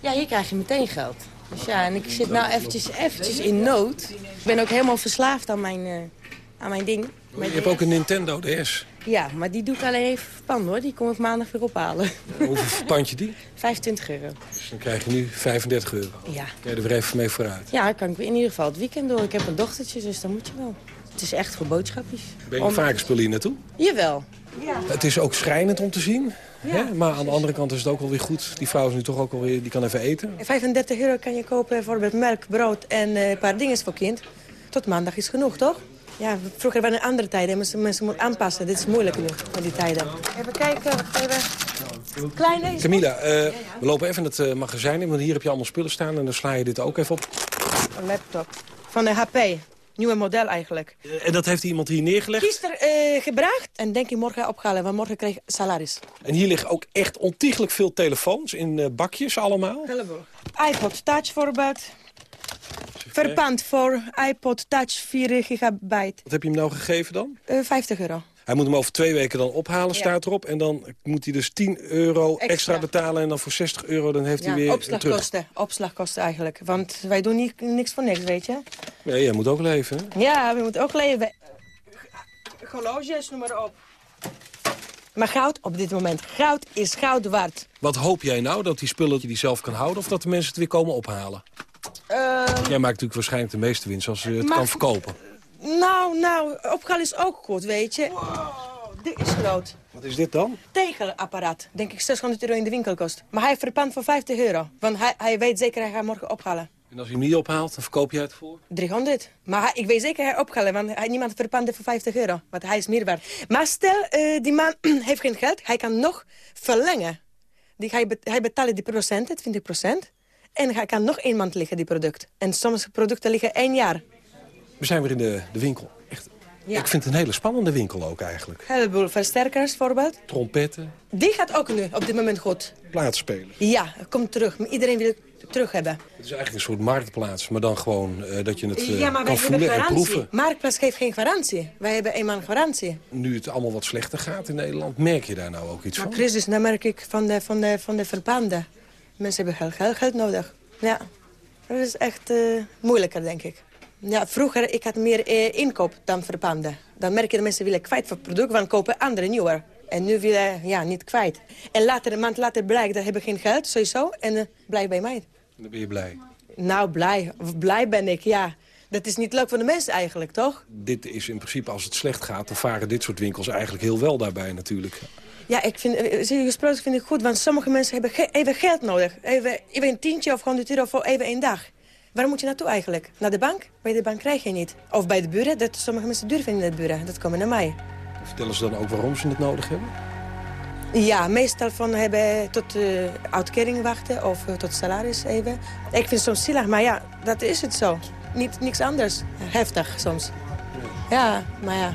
Ja, hier krijg je meteen geld. Dus ja, en ik zit nou eventjes, eventjes in nood. Ik ben ook helemaal verslaafd aan mijn, eh, aan mijn ding. Je hebt ook een Nintendo DS. Ja, maar die doe ik alleen even verpanden hoor. Die kom ik maandag weer ophalen. Hoeveel verpand je die? 25 euro. Dus dan krijg je nu 35 euro. Ja. Kan je er weer even mee vooruit. Ja, kan ik weer in ieder geval het weekend door. Ik heb een dochtertje, dus dan moet je wel. Het is echt voor boodschapjes. Ben je Om- vaker spullen hier naartoe? Jawel. Het is ook schrijnend om te zien. Hè? Maar aan de andere kant is het ook wel weer goed. Die vrouw is nu toch ook alweer, die kan even eten. 35 euro kan je kopen bijvoorbeeld melk, brood en eh, een paar dingen voor kind. Tot maandag is genoeg, toch? Ja, vroeger waren er andere tijden. Mensen, mensen moeten aanpassen. Dit is moeilijk nu, met die tijden. Even kijken, even. Kleine Camilla, eh, we lopen even het eh, magazijn in. Want hier heb je allemaal spullen staan. En dan sla je dit ook even op. een laptop. Van de HP. Nieuwe model eigenlijk. Eh, En dat heeft iemand hier neergelegd. Gisteren eh, gebracht en denk ik morgen ophalen. Want morgen krijg ik salaris. En hier liggen ook echt ontiegelijk veel telefoons in eh, bakjes allemaal. Heleboel. iPod Touch voorbeeld. Verpand voor iPod Touch 4 gigabyte. Wat heb je hem nou gegeven dan? Eh 50 euro. Hij moet hem over twee weken dan ophalen, staat erop. En dan moet hij dus 10 euro extra, Extra. betalen. En dan voor 60 euro dan heeft hij weer terug. opslagkosten. Opslagkosten eigenlijk. Want wij doen niet, niks voor niks, weet je. Nee, jij moet ook leven. hè? Ja, we moeten ook leven. Horloges, noem maar op. Maar goud op dit moment. Goud is goud waard. Wat hoop jij nou? Dat die spullen die zelf kan houden? Of dat de mensen het weer komen ophalen? Ehm, Jij maakt natuurlijk waarschijnlijk de meeste winst als je het Maar- kan verkopen. nou, nou, opgaan is ook goed, weet je. Dit is groot. Wat is dit dan? Tegelapparaat. Denk ik 600 euro in de winkel kost. Maar hij verpand voor 50 euro. Want hij, hij weet zeker hij gaat morgen ophalen. En als je hem niet ophaalt, dan verkoop jij het voor? 300. Maar hij- ik weet zeker hij ophalen, want hij, niemand verpanden voor 50 euro. Want hij is meer waard. Maar stel, eh, die man heeft geen geld. Hij kan nog verlengen. Die, hij, hij betaalt die procenten, 20 procent. En hij kan nog één maand liggen, die product. En sommige producten liggen één jaar. We zijn weer in de, de winkel. Echt Ik vind het een hele spannende winkel ook eigenlijk. Een heleboel versterkers bijvoorbeeld. Trompetten, Die gaat ook nu op dit moment goed. plaatspelen. Ja, komt terug. Iedereen wil het terug hebben. Het is eigenlijk een soort marktplaats, maar dan gewoon eh, dat je het eh, ja, maar wij kan voelen en proeven. Marktplaats geeft geen garantie. Wij hebben eenmaal garantie. Nu het allemaal wat slechter gaat in Nederland, merk je daar nou ook iets Maar van? crisis, dat merk ik van de, van de, van de verbanden. Mensen hebben geld, geld, geld nodig. Ja, dat is echt eh, moeilijker, denk ik. Ja, vroeger ik had meer eh, inkoop dan verbanden. Dan merk je dat mensen willen kwijt voor het product, want kopen andere nieuwer. En nu willen ja, niet kwijt. En later, een maand later blijkt dat hebben geen geld, sowieso. En eh, blijf bij mij. Dan ben je blij. Nou, blij. Blij ben ik, ja. Dat is niet leuk voor de mensen eigenlijk, toch? Dit is in principe, als het slecht gaat, dan varen dit soort winkels eigenlijk heel wel daarbij natuurlijk. Ja, ik vind, eh, serieus gesproken vind ik goed, want sommige mensen hebben ge- even geld nodig. Even, even een tientje of 100 euro voor even één dag. Waar moet je naartoe eigenlijk? Naar de bank? Bij de bank krijg je niet. Of bij de buren, dat sommige mensen duur vinden de buren. Dat komen naar mij. Vertellen ze dan ook waarom ze het nodig hebben? Ja, meestal van hebben tot uh, uitkering wachten of eh, tot salaris even. Ik vind het soms zielig, maar ja, dat is het zo. Niet, niks anders. Heftig soms. Ja, maar ja.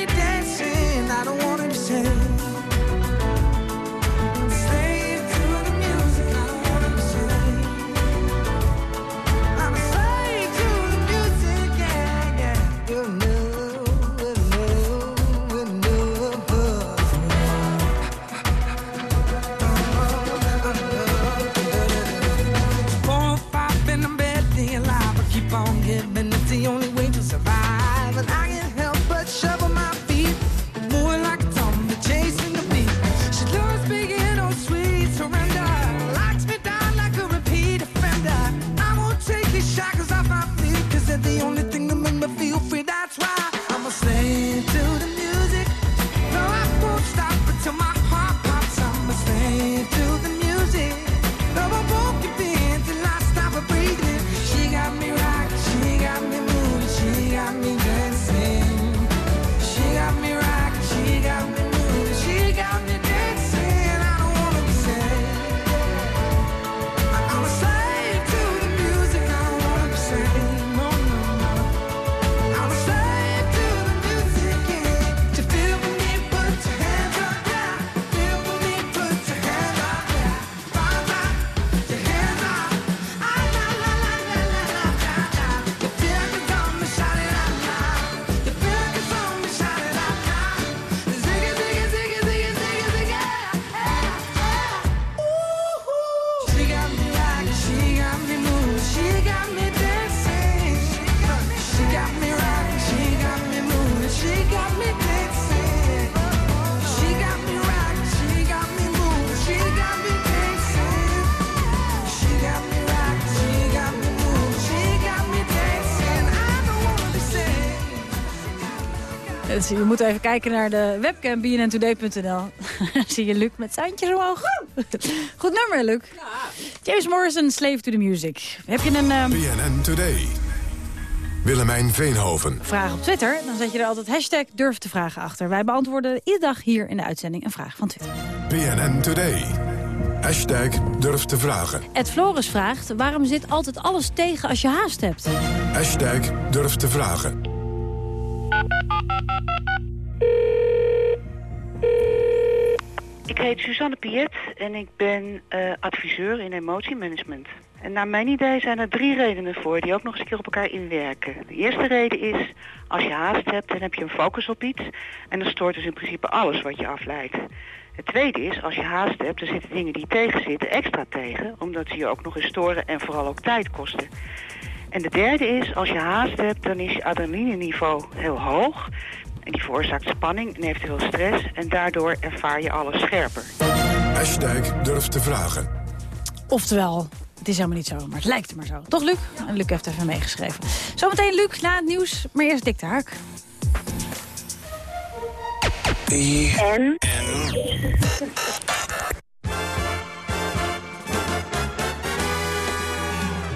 Dus je moet even kijken naar de webcam bnntoday.nl. Zie je Luc met seintjes omhoog. Goed nummer, Luc. James Morrison, Slave to the Music. Heb je een ehm, BNN Today. Willemijn Veenhoven. vraag op Twitter, dan zet je er altijd hashtag durf te vragen achter. Wij beantwoorden iedere dag hier in de uitzending een vraag van Twitter. BNN Today. Hashtag durf te vragen. Ed Floris vraagt, waarom zit altijd alles tegen als je haast hebt? Hashtag durf te vragen. Ik heet Suzanne Piet en ik ben eh, adviseur in emotiemanagement. En naar mijn idee zijn er drie redenen voor die ook nog eens een keer op elkaar inwerken. De eerste reden is, als je haast hebt, dan heb je een focus op iets. En dan stoort dus in principe alles wat je afleidt. Het tweede is, als je haast hebt, dan zitten dingen die tegenzitten extra tegen. Omdat ze je ook nog eens storen en vooral ook tijd kosten. En de derde is, als je haast hebt, dan is je adrenalineniveau heel hoog. En die veroorzaakt spanning en eventueel stress. En daardoor ervaar je alles scherper. Hashtag durf te vragen. Oftewel, het is helemaal niet zo, maar het lijkt er maar zo. Toch, Luc? En Luc heeft even meegeschreven. Zometeen Luc, na het nieuws, maar eerst Dick de Hark. En?